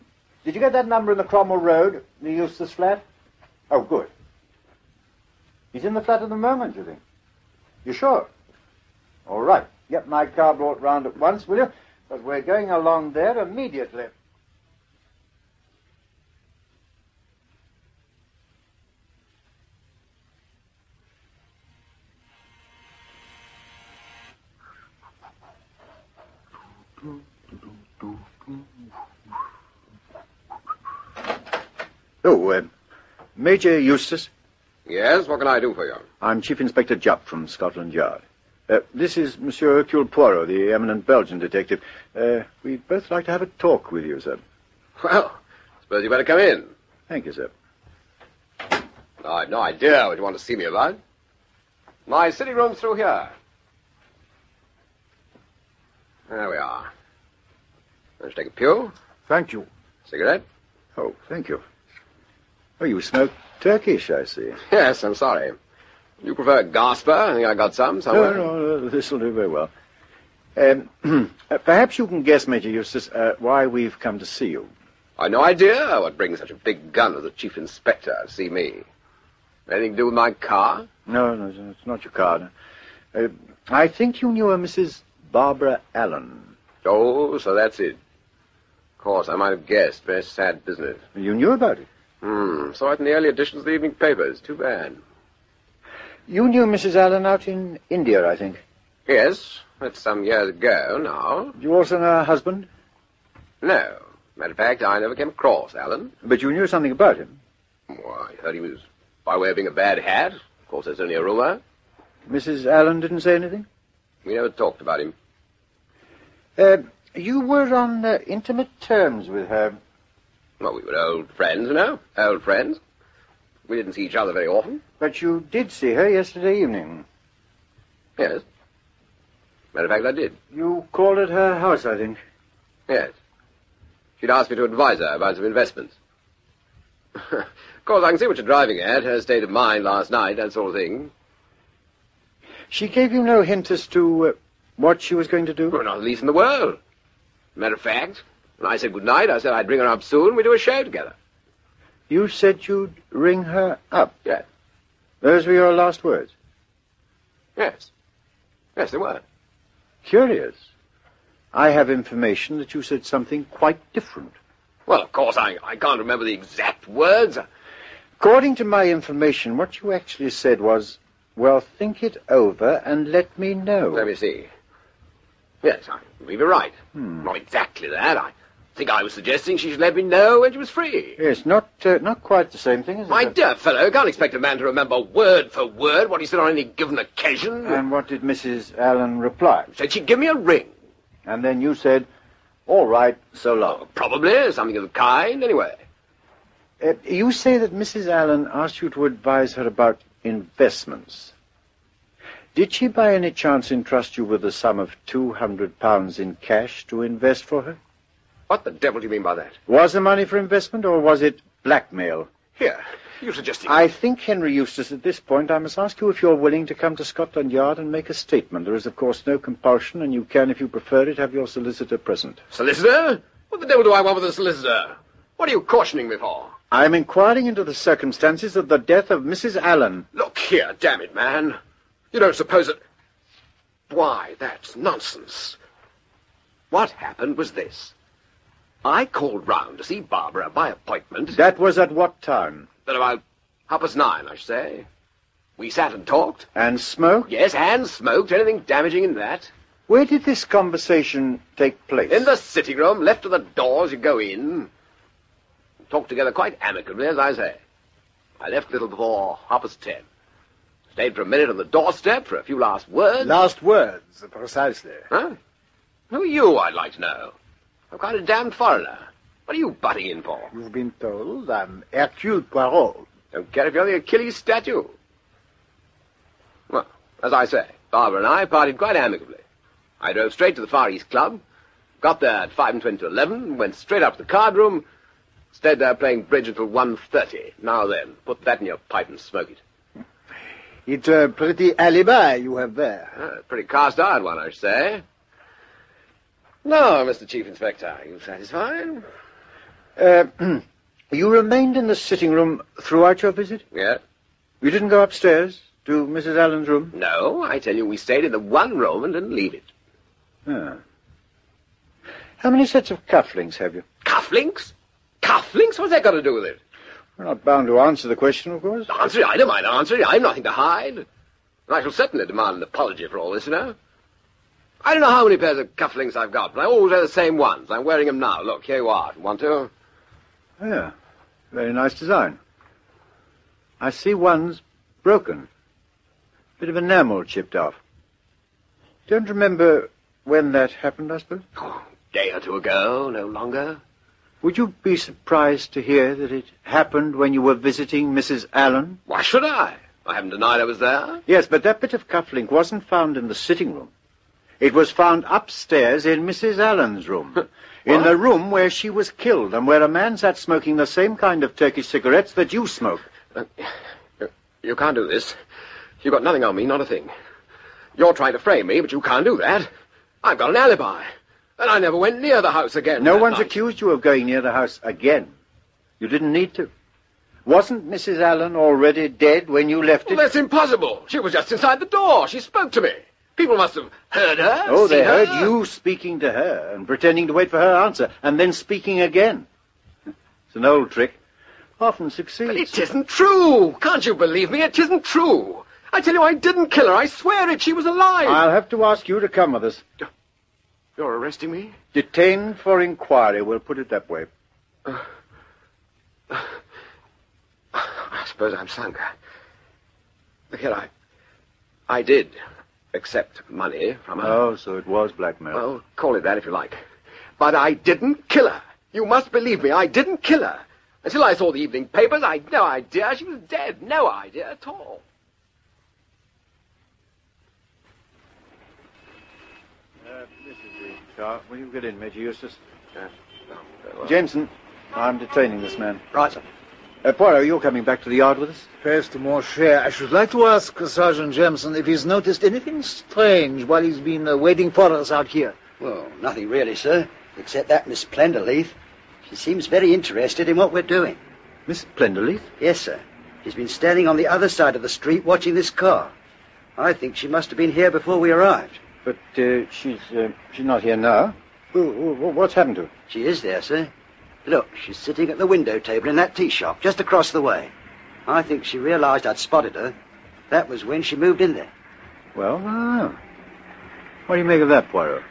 Did you get that number in the Cromwell Road, the Eustace flat? Oh, good. He's in the flat at the moment, you think? You sure? All right. Get my car brought round at once, will you? Because we're going along there immediately. Oh, uh, Major Eustace. Yes, what can I do for you? I'm Chief Inspector Japp from Scotland Yard. Uh, this is Monsieur Hercule Poirot, the eminent Belgian detective. Uh, we'd both like to have a talk with you, sir. Well, suppose you better come in. Thank you, sir. I've no idea what you want to see me about. My sitting room's through here. There we are. Let's take a pew. Thank you. Cigarette? Oh, thank you. Oh, you smoke Turkish, I see. Yes, I'm sorry. You prefer Gasper? I think I got some somewhere. no, no, this'll do very well. Um, uh, perhaps you can guess, Major Eustace, uh, why we've come to see you. I've no idea what brings such a big gun as the chief inspector to see me. Anything to do with my car? No, no, it's not your card. Uh, I think you knew a Mrs. Barbara Allen. Oh, so that's it. Of course, I might have guessed. Very sad business. You knew about it. Hmm. Saw it in the early editions of the evening papers. Too bad. You knew Mrs. Allen out in India, I think. Yes, that's some years ago now. You also know her husband? No. Matter of fact, I never came across Allen. But you knew something about him. Well, I heard he was by way of being a bad hat. Of course, that's only a rumor. Mrs. Allen didn't say anything? We never talked about him. Uh, you were on uh, intimate terms with her. Well, we were old friends, you know. Old friends. We didn't see each other very often. But you did see her yesterday evening. Yes. Matter of fact, I did. You called at her house, I think. Yes. She'd asked me to advise her about some investments. of course, I can see what you're driving at. Her state of mind last night, that sort of thing. She gave you no hint as to uh, what she was going to do? Well, not the least in the world. Matter of fact, When I said good night, I said I'd bring her up soon. We'd do a show together. You said you'd ring her up. Yes. Those were your last words. Yes. Yes, they were. Curious. I have information that you said something quite different. Well, of course, I, I can't remember the exact words. According to my information, what you actually said was, well, think it over and let me know. Let me see. Yes, I believe you're right. Hmm. Not exactly that. I think I was suggesting she should let me know when she was free. Yes, not uh, not quite the same thing, is My it? dear fellow, you can't expect a man to remember word for word what he said on any given occasion. And what did Mrs. Allen reply? Said she'd give me a ring. And then you said, all right, so long. Probably, something of the kind, anyway. Uh, you say that Mrs. Allen asked you to advise her about investments. Did she by any chance entrust you with a sum of two hundred pounds in cash to invest for her? What the devil do you mean by that? Was the money for investment or was it blackmail? Here, you suggesting... I think, Henry Eustace, at this point I must ask you if you're willing to come to Scotland Yard and make a statement. There is, of course, no compulsion, and you can, if you prefer it, have your solicitor present. Solicitor? What the devil do I want with a solicitor? What are you cautioning me for? I am inquiring into the circumstances of the death of Mrs. Allen. Look here, damn it, man. You don't suppose that... Why, that's nonsense. What happened was this. I called round to see Barbara by appointment. That was at what time? At about half past nine, I should say. We sat and talked. And smoked? Yes, and smoked. Anything damaging in that? Where did this conversation take place? In the sitting room, left to the door as you go in. Talked together quite amicably, as I say. I left a little before half past ten. Stayed for a minute on the doorstep for a few last words. Last words, precisely. Huh? Who are you, I'd like to know? I'm quite a damned foreigner. What are you butting in for? You've been told I'm Hercule Poirot. Don't care if you're the Achilles statue. Well, as I say, Barbara and I parted quite amicably. I drove straight to the Far East Club, got there at five and twenty to eleven, went straight up to the card room, stayed there playing bridge until one thirty. Now then, put that in your pipe and smoke it. It's a pretty alibi you have there. Uh, pretty cast iron one, I should say. No, Mr. Chief Inspector, are you satisfied? Uh, you remained in the sitting room throughout your visit? Yeah. You didn't go upstairs to Mrs. Allen's room? No, I tell you, we stayed in the one room and didn't leave it. Ah. How many sets of cufflinks have you? Cufflinks? Cufflinks? What's that got to do with it? We're not bound to answer the question, of course. Answer it. I don't mind answering. I've nothing to hide. And I shall certainly demand an apology for all this, you know. I don't know how many pairs of cufflinks I've got, but I always wear the same ones. I'm wearing them now. Look, here you are. Want to? Yeah. Very nice design. I see one's broken. Bit of enamel chipped off. Don't remember when that happened, I suppose? Oh, day or two ago, no longer. Would you be surprised to hear that it happened when you were visiting Mrs. Allen? Why should I? I haven't denied I was there. Yes, but that bit of cufflink wasn't found in the sitting room. It was found upstairs in Mrs. Allen's room. in the room where she was killed and where a man sat smoking the same kind of Turkish cigarettes that you smoke. Uh, you can't do this. You've got nothing on me, not a thing. You're trying to frame me, but you can't do that. I've got an alibi. And I never went near the house again. No one's night. accused you of going near the house again. You didn't need to. Wasn't Mrs. Allen already dead when you left Well, it? that's impossible. She was just inside the door. She spoke to me. People must have heard her. Oh, they seen her. heard you speaking to her and pretending to wait for her answer and then speaking again. It's an old trick. Often succeeds. But it isn't true. Can't you believe me? It isn't true. I tell you, I didn't kill her. I swear it. She was alive. I'll have to ask you to come with us. You're arresting me? Detained for inquiry, we'll put it that way. I suppose I'm sunk. Look here, I... I did accept money from her. Oh, so it was blackmail. Well, call it that if you like. But I didn't kill her. You must believe me, I didn't kill her. Until I saw the evening papers, I had no idea she was dead. No idea at all. Uh, this is the car. Will you get in, Major Eustace? Well. Jensen, I'm detaining this man. Right, sir. Uh, Poirot, you're coming back to the yard with us? First, mon cher, I should like to ask Sergeant Jameson if he's noticed anything strange while he's been uh, waiting for us out here. Well, nothing really, sir. Except that Miss Plenderleith. She seems very interested in what we're doing. Miss Plenderleith? Yes, sir. She's been standing on the other side of the street watching this car. I think she must have been here before we arrived. But uh, she's uh, she's not here now. Who- who- What's happened to her? She is there, sir. Look, she's sitting at the window table in that tea shop just across the way. I think she realized I'd spotted her. That was when she moved in there. Well, I don't know. What do you make of that, Poirot?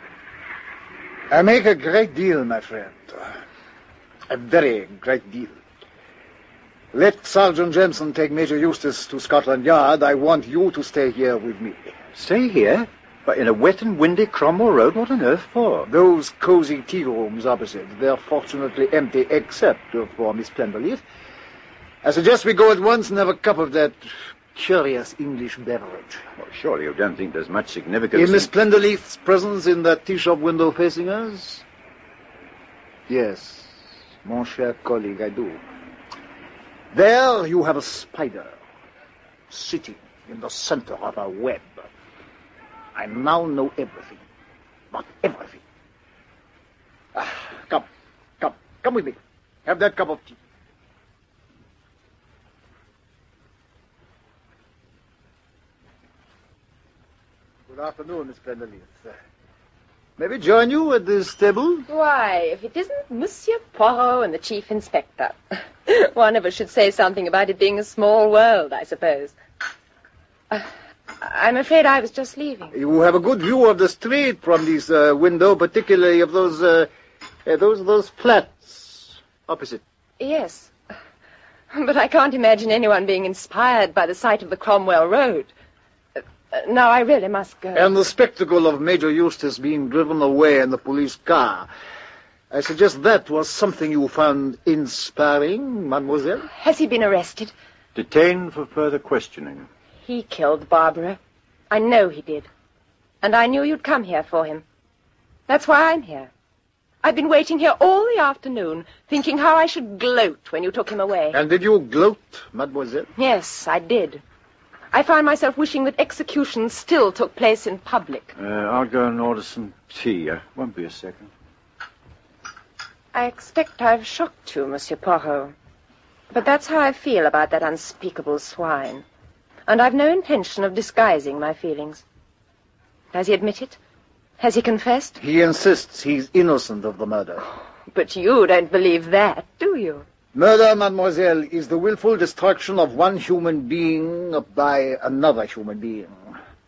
I make a great deal, my friend. A very great deal. Let Sergeant Jensen take Major Eustace to Scotland Yard. I want you to stay here with me. Stay here? But in a wet and windy Cromwell Road? What on earth for? Those cozy tea rooms opposite, they're fortunately empty except uh, for Miss Plenderleith. I suggest we go at once and have a cup of that curious English beverage. Well, surely you don't think there's much significance In Miss Plenderleith's presence in that tea shop window facing us? Yes, mon cher colleague, I do. There you have a spider sitting in the center of a web. I now know everything. Not everything. Ah, come, come, come with me. Have that cup of tea. Good afternoon, Miss Plenderleith. Uh, Maybe join you at this table? Why, if it isn't Monsieur Poirot and the Chief Inspector. One of us should say something about it being a small world, I suppose. Uh, I'm afraid I was just leaving. You have a good view of the street from this uh, window, particularly of those, uh, uh, those, those flats opposite. Yes. But I can't imagine anyone being inspired by the sight of the Cromwell Road. Uh, now, I really must go. And the spectacle of Major Eustace being driven away in the police car. I suggest that was something you found inspiring, mademoiselle? Has he been arrested? Detained for further questioning. He killed Barbara. I know he did. And I knew you'd come here for him. That's why I'm here. I've been waiting here all the afternoon, thinking how I should gloat when you took him away. And did you gloat, mademoiselle? Yes, I did. I found myself wishing that execution still took place in public. Uh, I'll go and order some tea. Uh, won't be a second. I expect I've shocked you, Monsieur Poirot. But that's how I feel about that unspeakable swine. And I've no intention of disguising my feelings. Does he admit it? Has he confessed? He insists he's innocent of the murder. But you don't believe that, do you? Murder, mademoiselle, is the willful destruction of one human being by another human being.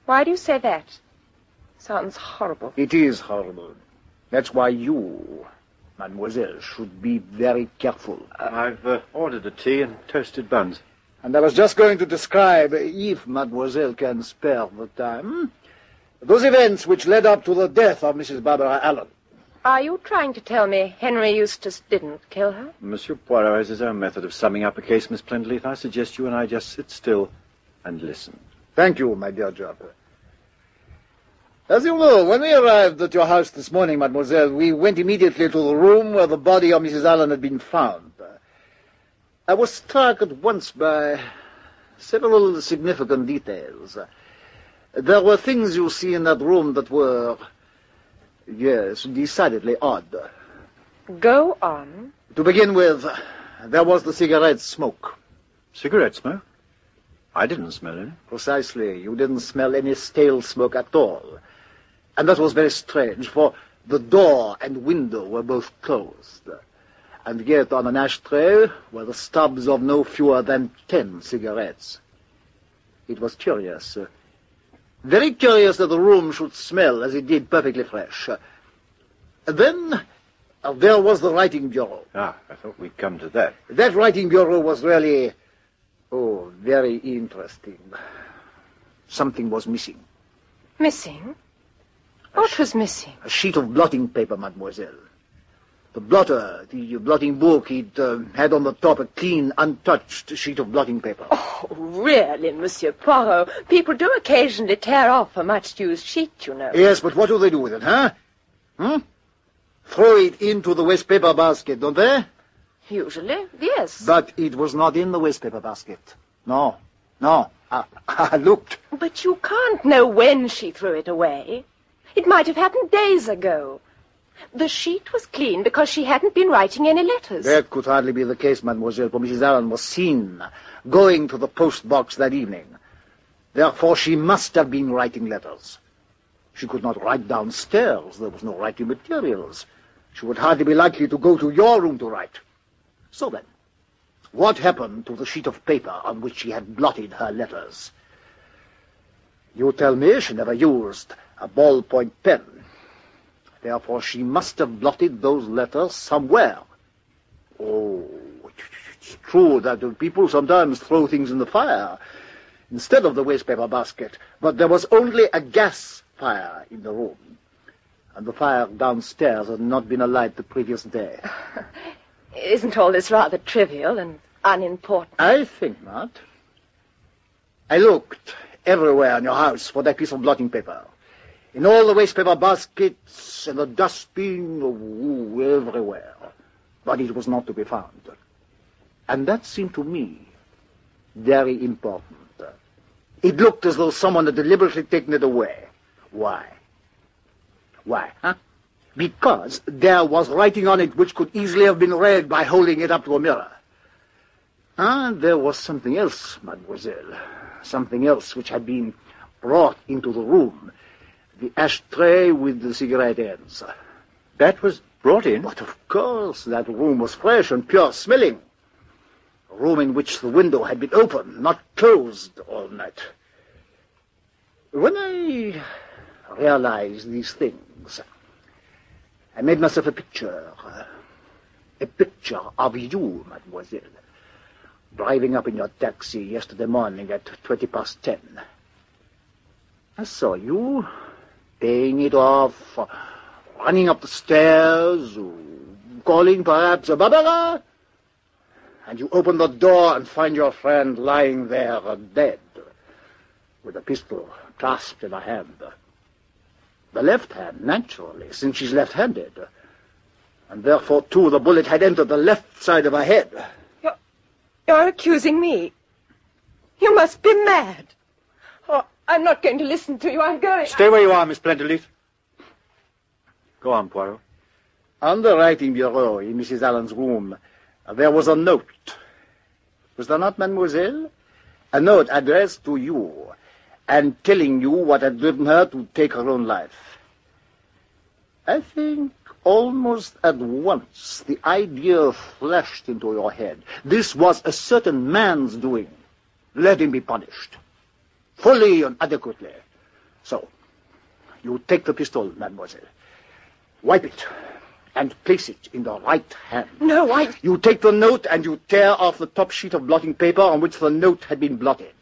Why do you say that? Sounds horrible. It is horrible. That's why you, mademoiselle, should be very careful. I've uh, ordered a tea and toasted buns. And I was just going to describe, if mademoiselle can spare the time, those events which led up to the death of Mrs. Barbara Allen. Are you trying to tell me Henry Eustace didn't kill her? Monsieur Poirot has his own method of summing up a case, Miss Plenderleith. I suggest you and I just sit still and listen. Thank you, my dear Japp. As you know, when we arrived at your house this morning, mademoiselle, we went immediately to the room where the body of Mrs. Allen had been found. I was struck at once by several significant details. There were things you see in that room that were, yes, decidedly odd. Go on. To begin with, there was the cigarette smoke. Cigarette smoke? I didn't smell any. Precisely. You didn't smell any stale smoke at all. And that was very strange, for the door and window were both closed. And yet on an ashtray were the stubs of no fewer than ten cigarettes. It was curious. uh, Very curious that the room should smell as it did perfectly fresh. Uh, Then uh, there was the writing bureau. Ah, I thought we'd come to that. That writing bureau was really, oh, very interesting. Something was missing. Missing? What was missing? A sheet of blotting paper, mademoiselle. The blotter, the blotting book, it uh, had on the top a clean, untouched sheet of blotting paper. Oh, really, Monsieur Poirot? People do occasionally tear off a much-used sheet, you know. Yes, but what do they do with it, huh? Hmm? Throw it into the waste paper basket, don't they? Usually, yes. But it was not in the waste paper basket. No, no. I, I looked. But you can't know when she threw it away. It might have happened days ago. The sheet was clean because she hadn't been writing any letters. That could hardly be the case, mademoiselle, for Mrs. Allen was seen going to the post box that evening. Therefore, she must have been writing letters. She could not write downstairs. There was no writing materials. She would hardly be likely to go to your room to write. So then, what happened to the sheet of paper on which she had blotted her letters? You tell me she never used a ballpoint pen. Therefore, she must have blotted those letters somewhere. Oh, it's true that people sometimes throw things in the fire instead of the waste paper basket, but there was only a gas fire in the room, and the fire downstairs had not been alight the previous day. Isn't all this rather trivial and unimportant? I think not. I looked everywhere in your house for that piece of blotting paper. In all the waste paper baskets and the dustbin, oh, everywhere. But it was not to be found. And that seemed to me very important. It looked as though someone had deliberately taken it away. Why? Why, huh? Because there was writing on it which could easily have been read by holding it up to a mirror. And there was something else, mademoiselle. Something else which had been brought into the room. The ashtray with the cigarette ends. That was brought in? But of course, that room was fresh and pure smelling. A room in which the window had been open, not closed all night. When I realized these things, I made myself a picture. A picture of you, mademoiselle, driving up in your taxi yesterday morning at twenty past ten. I saw you paying it off, running up the stairs, calling perhaps a Barbara, and you open the door and find your friend lying there uh, dead, with a pistol clasped in her hand. The left hand, naturally, since she's left-handed. And therefore, too, the bullet had entered the left side of her head. You're, you're accusing me. You must be mad. Oh, I'm not going to listen to you. I'm going. Stay where you are, Miss Plenderleith. Go on, Poirot. On the writing bureau in Mrs. Allen's room, there was a note. Was there not, mademoiselle? A note addressed to you and telling you what had driven her to take her own life. I think almost at once the idea flashed into your head. This was a certain man's doing. Let him be punished. Fully and adequately. So, you take the pistol, mademoiselle. Wipe it and place it in the right hand. No, I... You take the note and you tear off the top sheet of blotting paper on which the note had been blotted.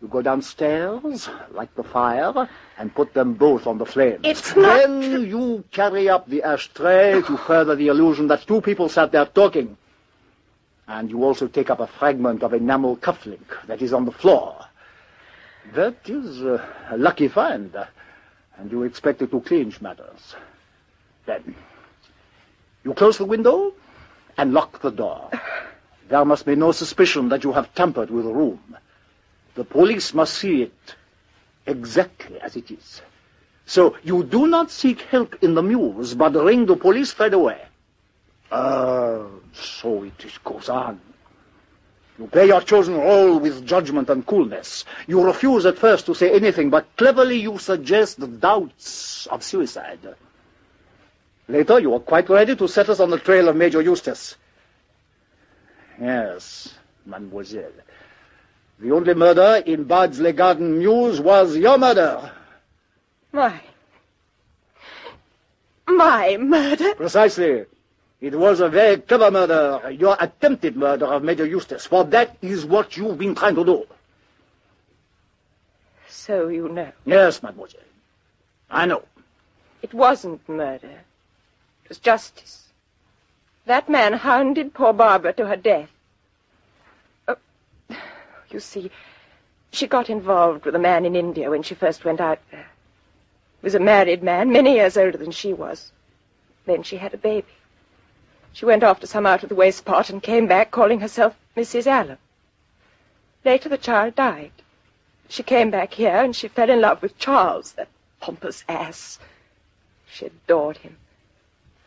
You go downstairs, light the fire, and put them both on the flames. It's not... Then you carry up the ashtray to further the illusion that two people sat there talking. And you also take up a fragment of enamel cufflink that is on the floor. That is uh, a lucky find, and you expect it to clinch matters. Then, you close the window and lock the door. There must be no suspicion that you have tampered with the room. The police must see it exactly as it is. So you do not seek help in the mews, but ring the police straight away. Uh, so it goes on. You play your chosen role with judgment and coolness. You refuse at first to say anything, but cleverly you suggest the doubts of suicide. Later, you are quite ready to set us on the trail of Major Eustace. Yes, mademoiselle. The only murder in Bardsley Garden Mews was your murder. My. My murder? Precisely. It was a very clever murder, your attempted murder of Major Eustace, for that is what you've been trying to do. So you know. Yes, mademoiselle. I know. It wasn't murder. It was justice. That man hounded poor Barbara to her death. Uh, you see, she got involved with a man in India when she first went out there. He was a married man, many years older than she was. Then she had a baby. She went off to some out-of-the-way spot and came back calling herself Mrs. Allen. Later the child died. She came back here and she fell in love with Charles, that pompous ass. She adored him.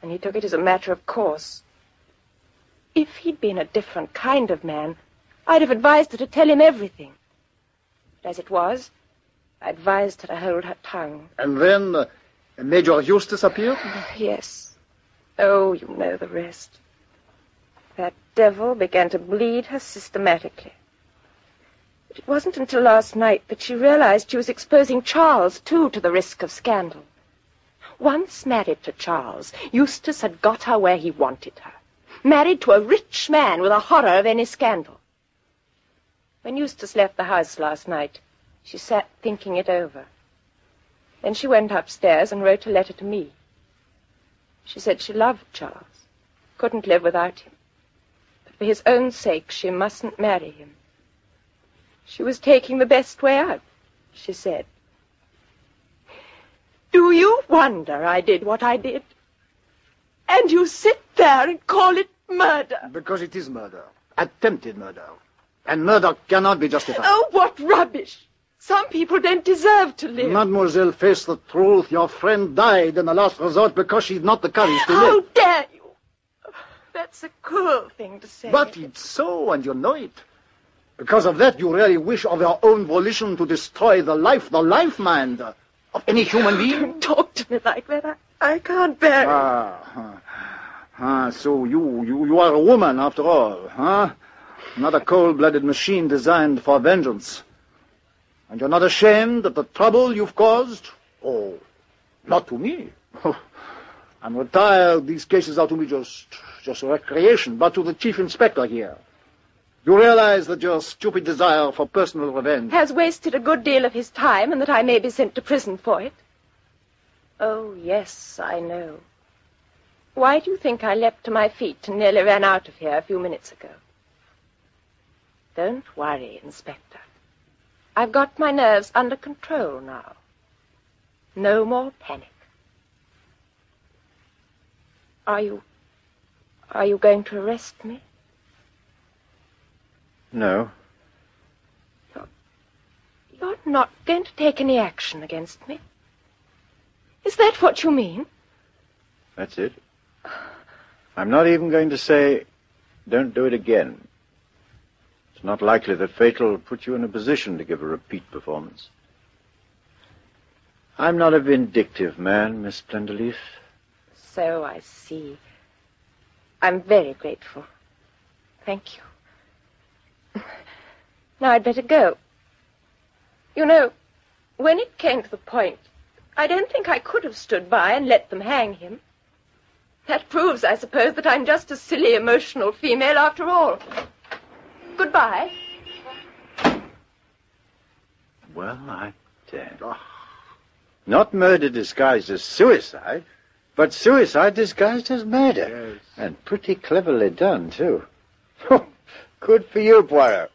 and he took it as a matter of course. If he'd been a different kind of man, I'd have advised her to tell him everything. But as it was, I advised her to hold her tongue. And then uh, Major Eustace appeared? Yes. Oh, you know the rest. That devil began to bleed her systematically. But it wasn't until last night that she realized she was exposing Charles, too, to the risk of scandal. Once married to Charles, Eustace had got her where he wanted her. Married to a rich man with a horror of any scandal. When Eustace left the house last night, she sat thinking it over. Then she went upstairs and wrote a letter to me. She said she loved Charles, couldn't live without him. But for his own sake, she mustn't marry him. She was taking the best way out, she said. Do you wonder I did what I did? And you sit there and call it murder. Because it is murder. Attempted murder. And murder cannot be justified. Oh, what rubbish! Some people don't deserve to live. Mademoiselle, face the truth. Your friend died in the last resort because she's not the courage to live. How dare you? That's a cruel thing to say. But it's so, and you know it. Because of that, you really wish of your own volition to destroy the life, the life mind of any human being? Don't talk to me like that. I, I can't bear it. Ah, ah, so you, you, you are a woman after all, huh? Not a cold-blooded machine designed for vengeance. And you're not ashamed of the trouble you've caused? Oh, not to me. Oh, I'm retired. These cases are to me just, just recreation, but to the chief inspector here. You realize that your stupid desire for personal revenge Has wasted a good deal of his time and that I may be sent to prison for it. Oh, yes, I know. Why do you think I leapt to my feet and nearly ran out of here a few minutes ago? Don't worry, Inspector. I've got my nerves under control now. No more panic. Are you. Are you going to arrest me? No. You're you're not going to take any action against me? Is that what you mean? That's it. I'm not even going to say, don't do it again. It's not likely that fate will put you in a position to give a repeat performance. I'm not a vindictive man, Miss Plenderleith. So I see. I'm very grateful. Thank you. Now I'd better go. You know, when it came to the point, I don't think I could have stood by and let them hang him. That proves, I suppose, that I'm just a silly, emotional female after all. Goodbye. Well, I dare. Not murder disguised as suicide, but suicide disguised as murder. Yes. And pretty cleverly done, too. Good for you, Poirot.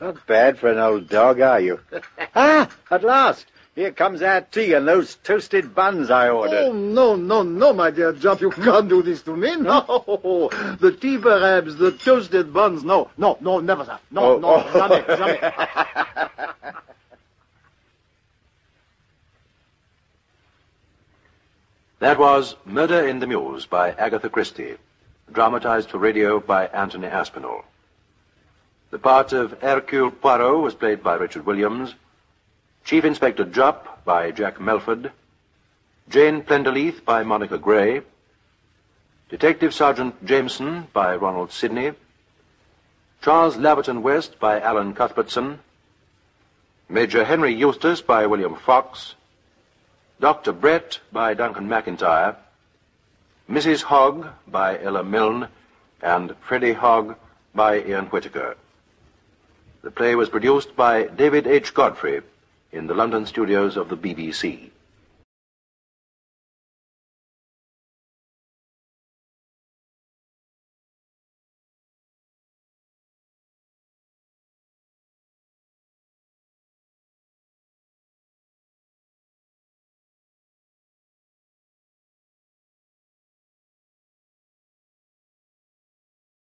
Not bad for an old dog, are you? ah, at last. Here comes our tea and those toasted buns I ordered. Oh, no, no, no, my dear Japp, you can't do this to me. No. The tea, perhaps, the toasted buns. No, no, no, never that. No, Oh, no, oh. jamais, jamais. That was Murder in the Mews by Agatha Christie, dramatized for radio by Anthony Aspinall. The part of Hercule Poirot was played by Richard Williams, Chief Inspector Japp by Jack Melford, Jane Plenderleith by Monica Gray, Detective Sergeant Jameson by Ronald Sidney, Charles Laverton West by Alan Cuthbertson, Major Henry Eustace by William Fox, Dr. Brett by Duncan McIntyre, Mrs. Hogg by Ella Milne, and Freddie Hogg by Ian Whitaker. The play was produced by David H. Godfrey in the London studios of the BBC.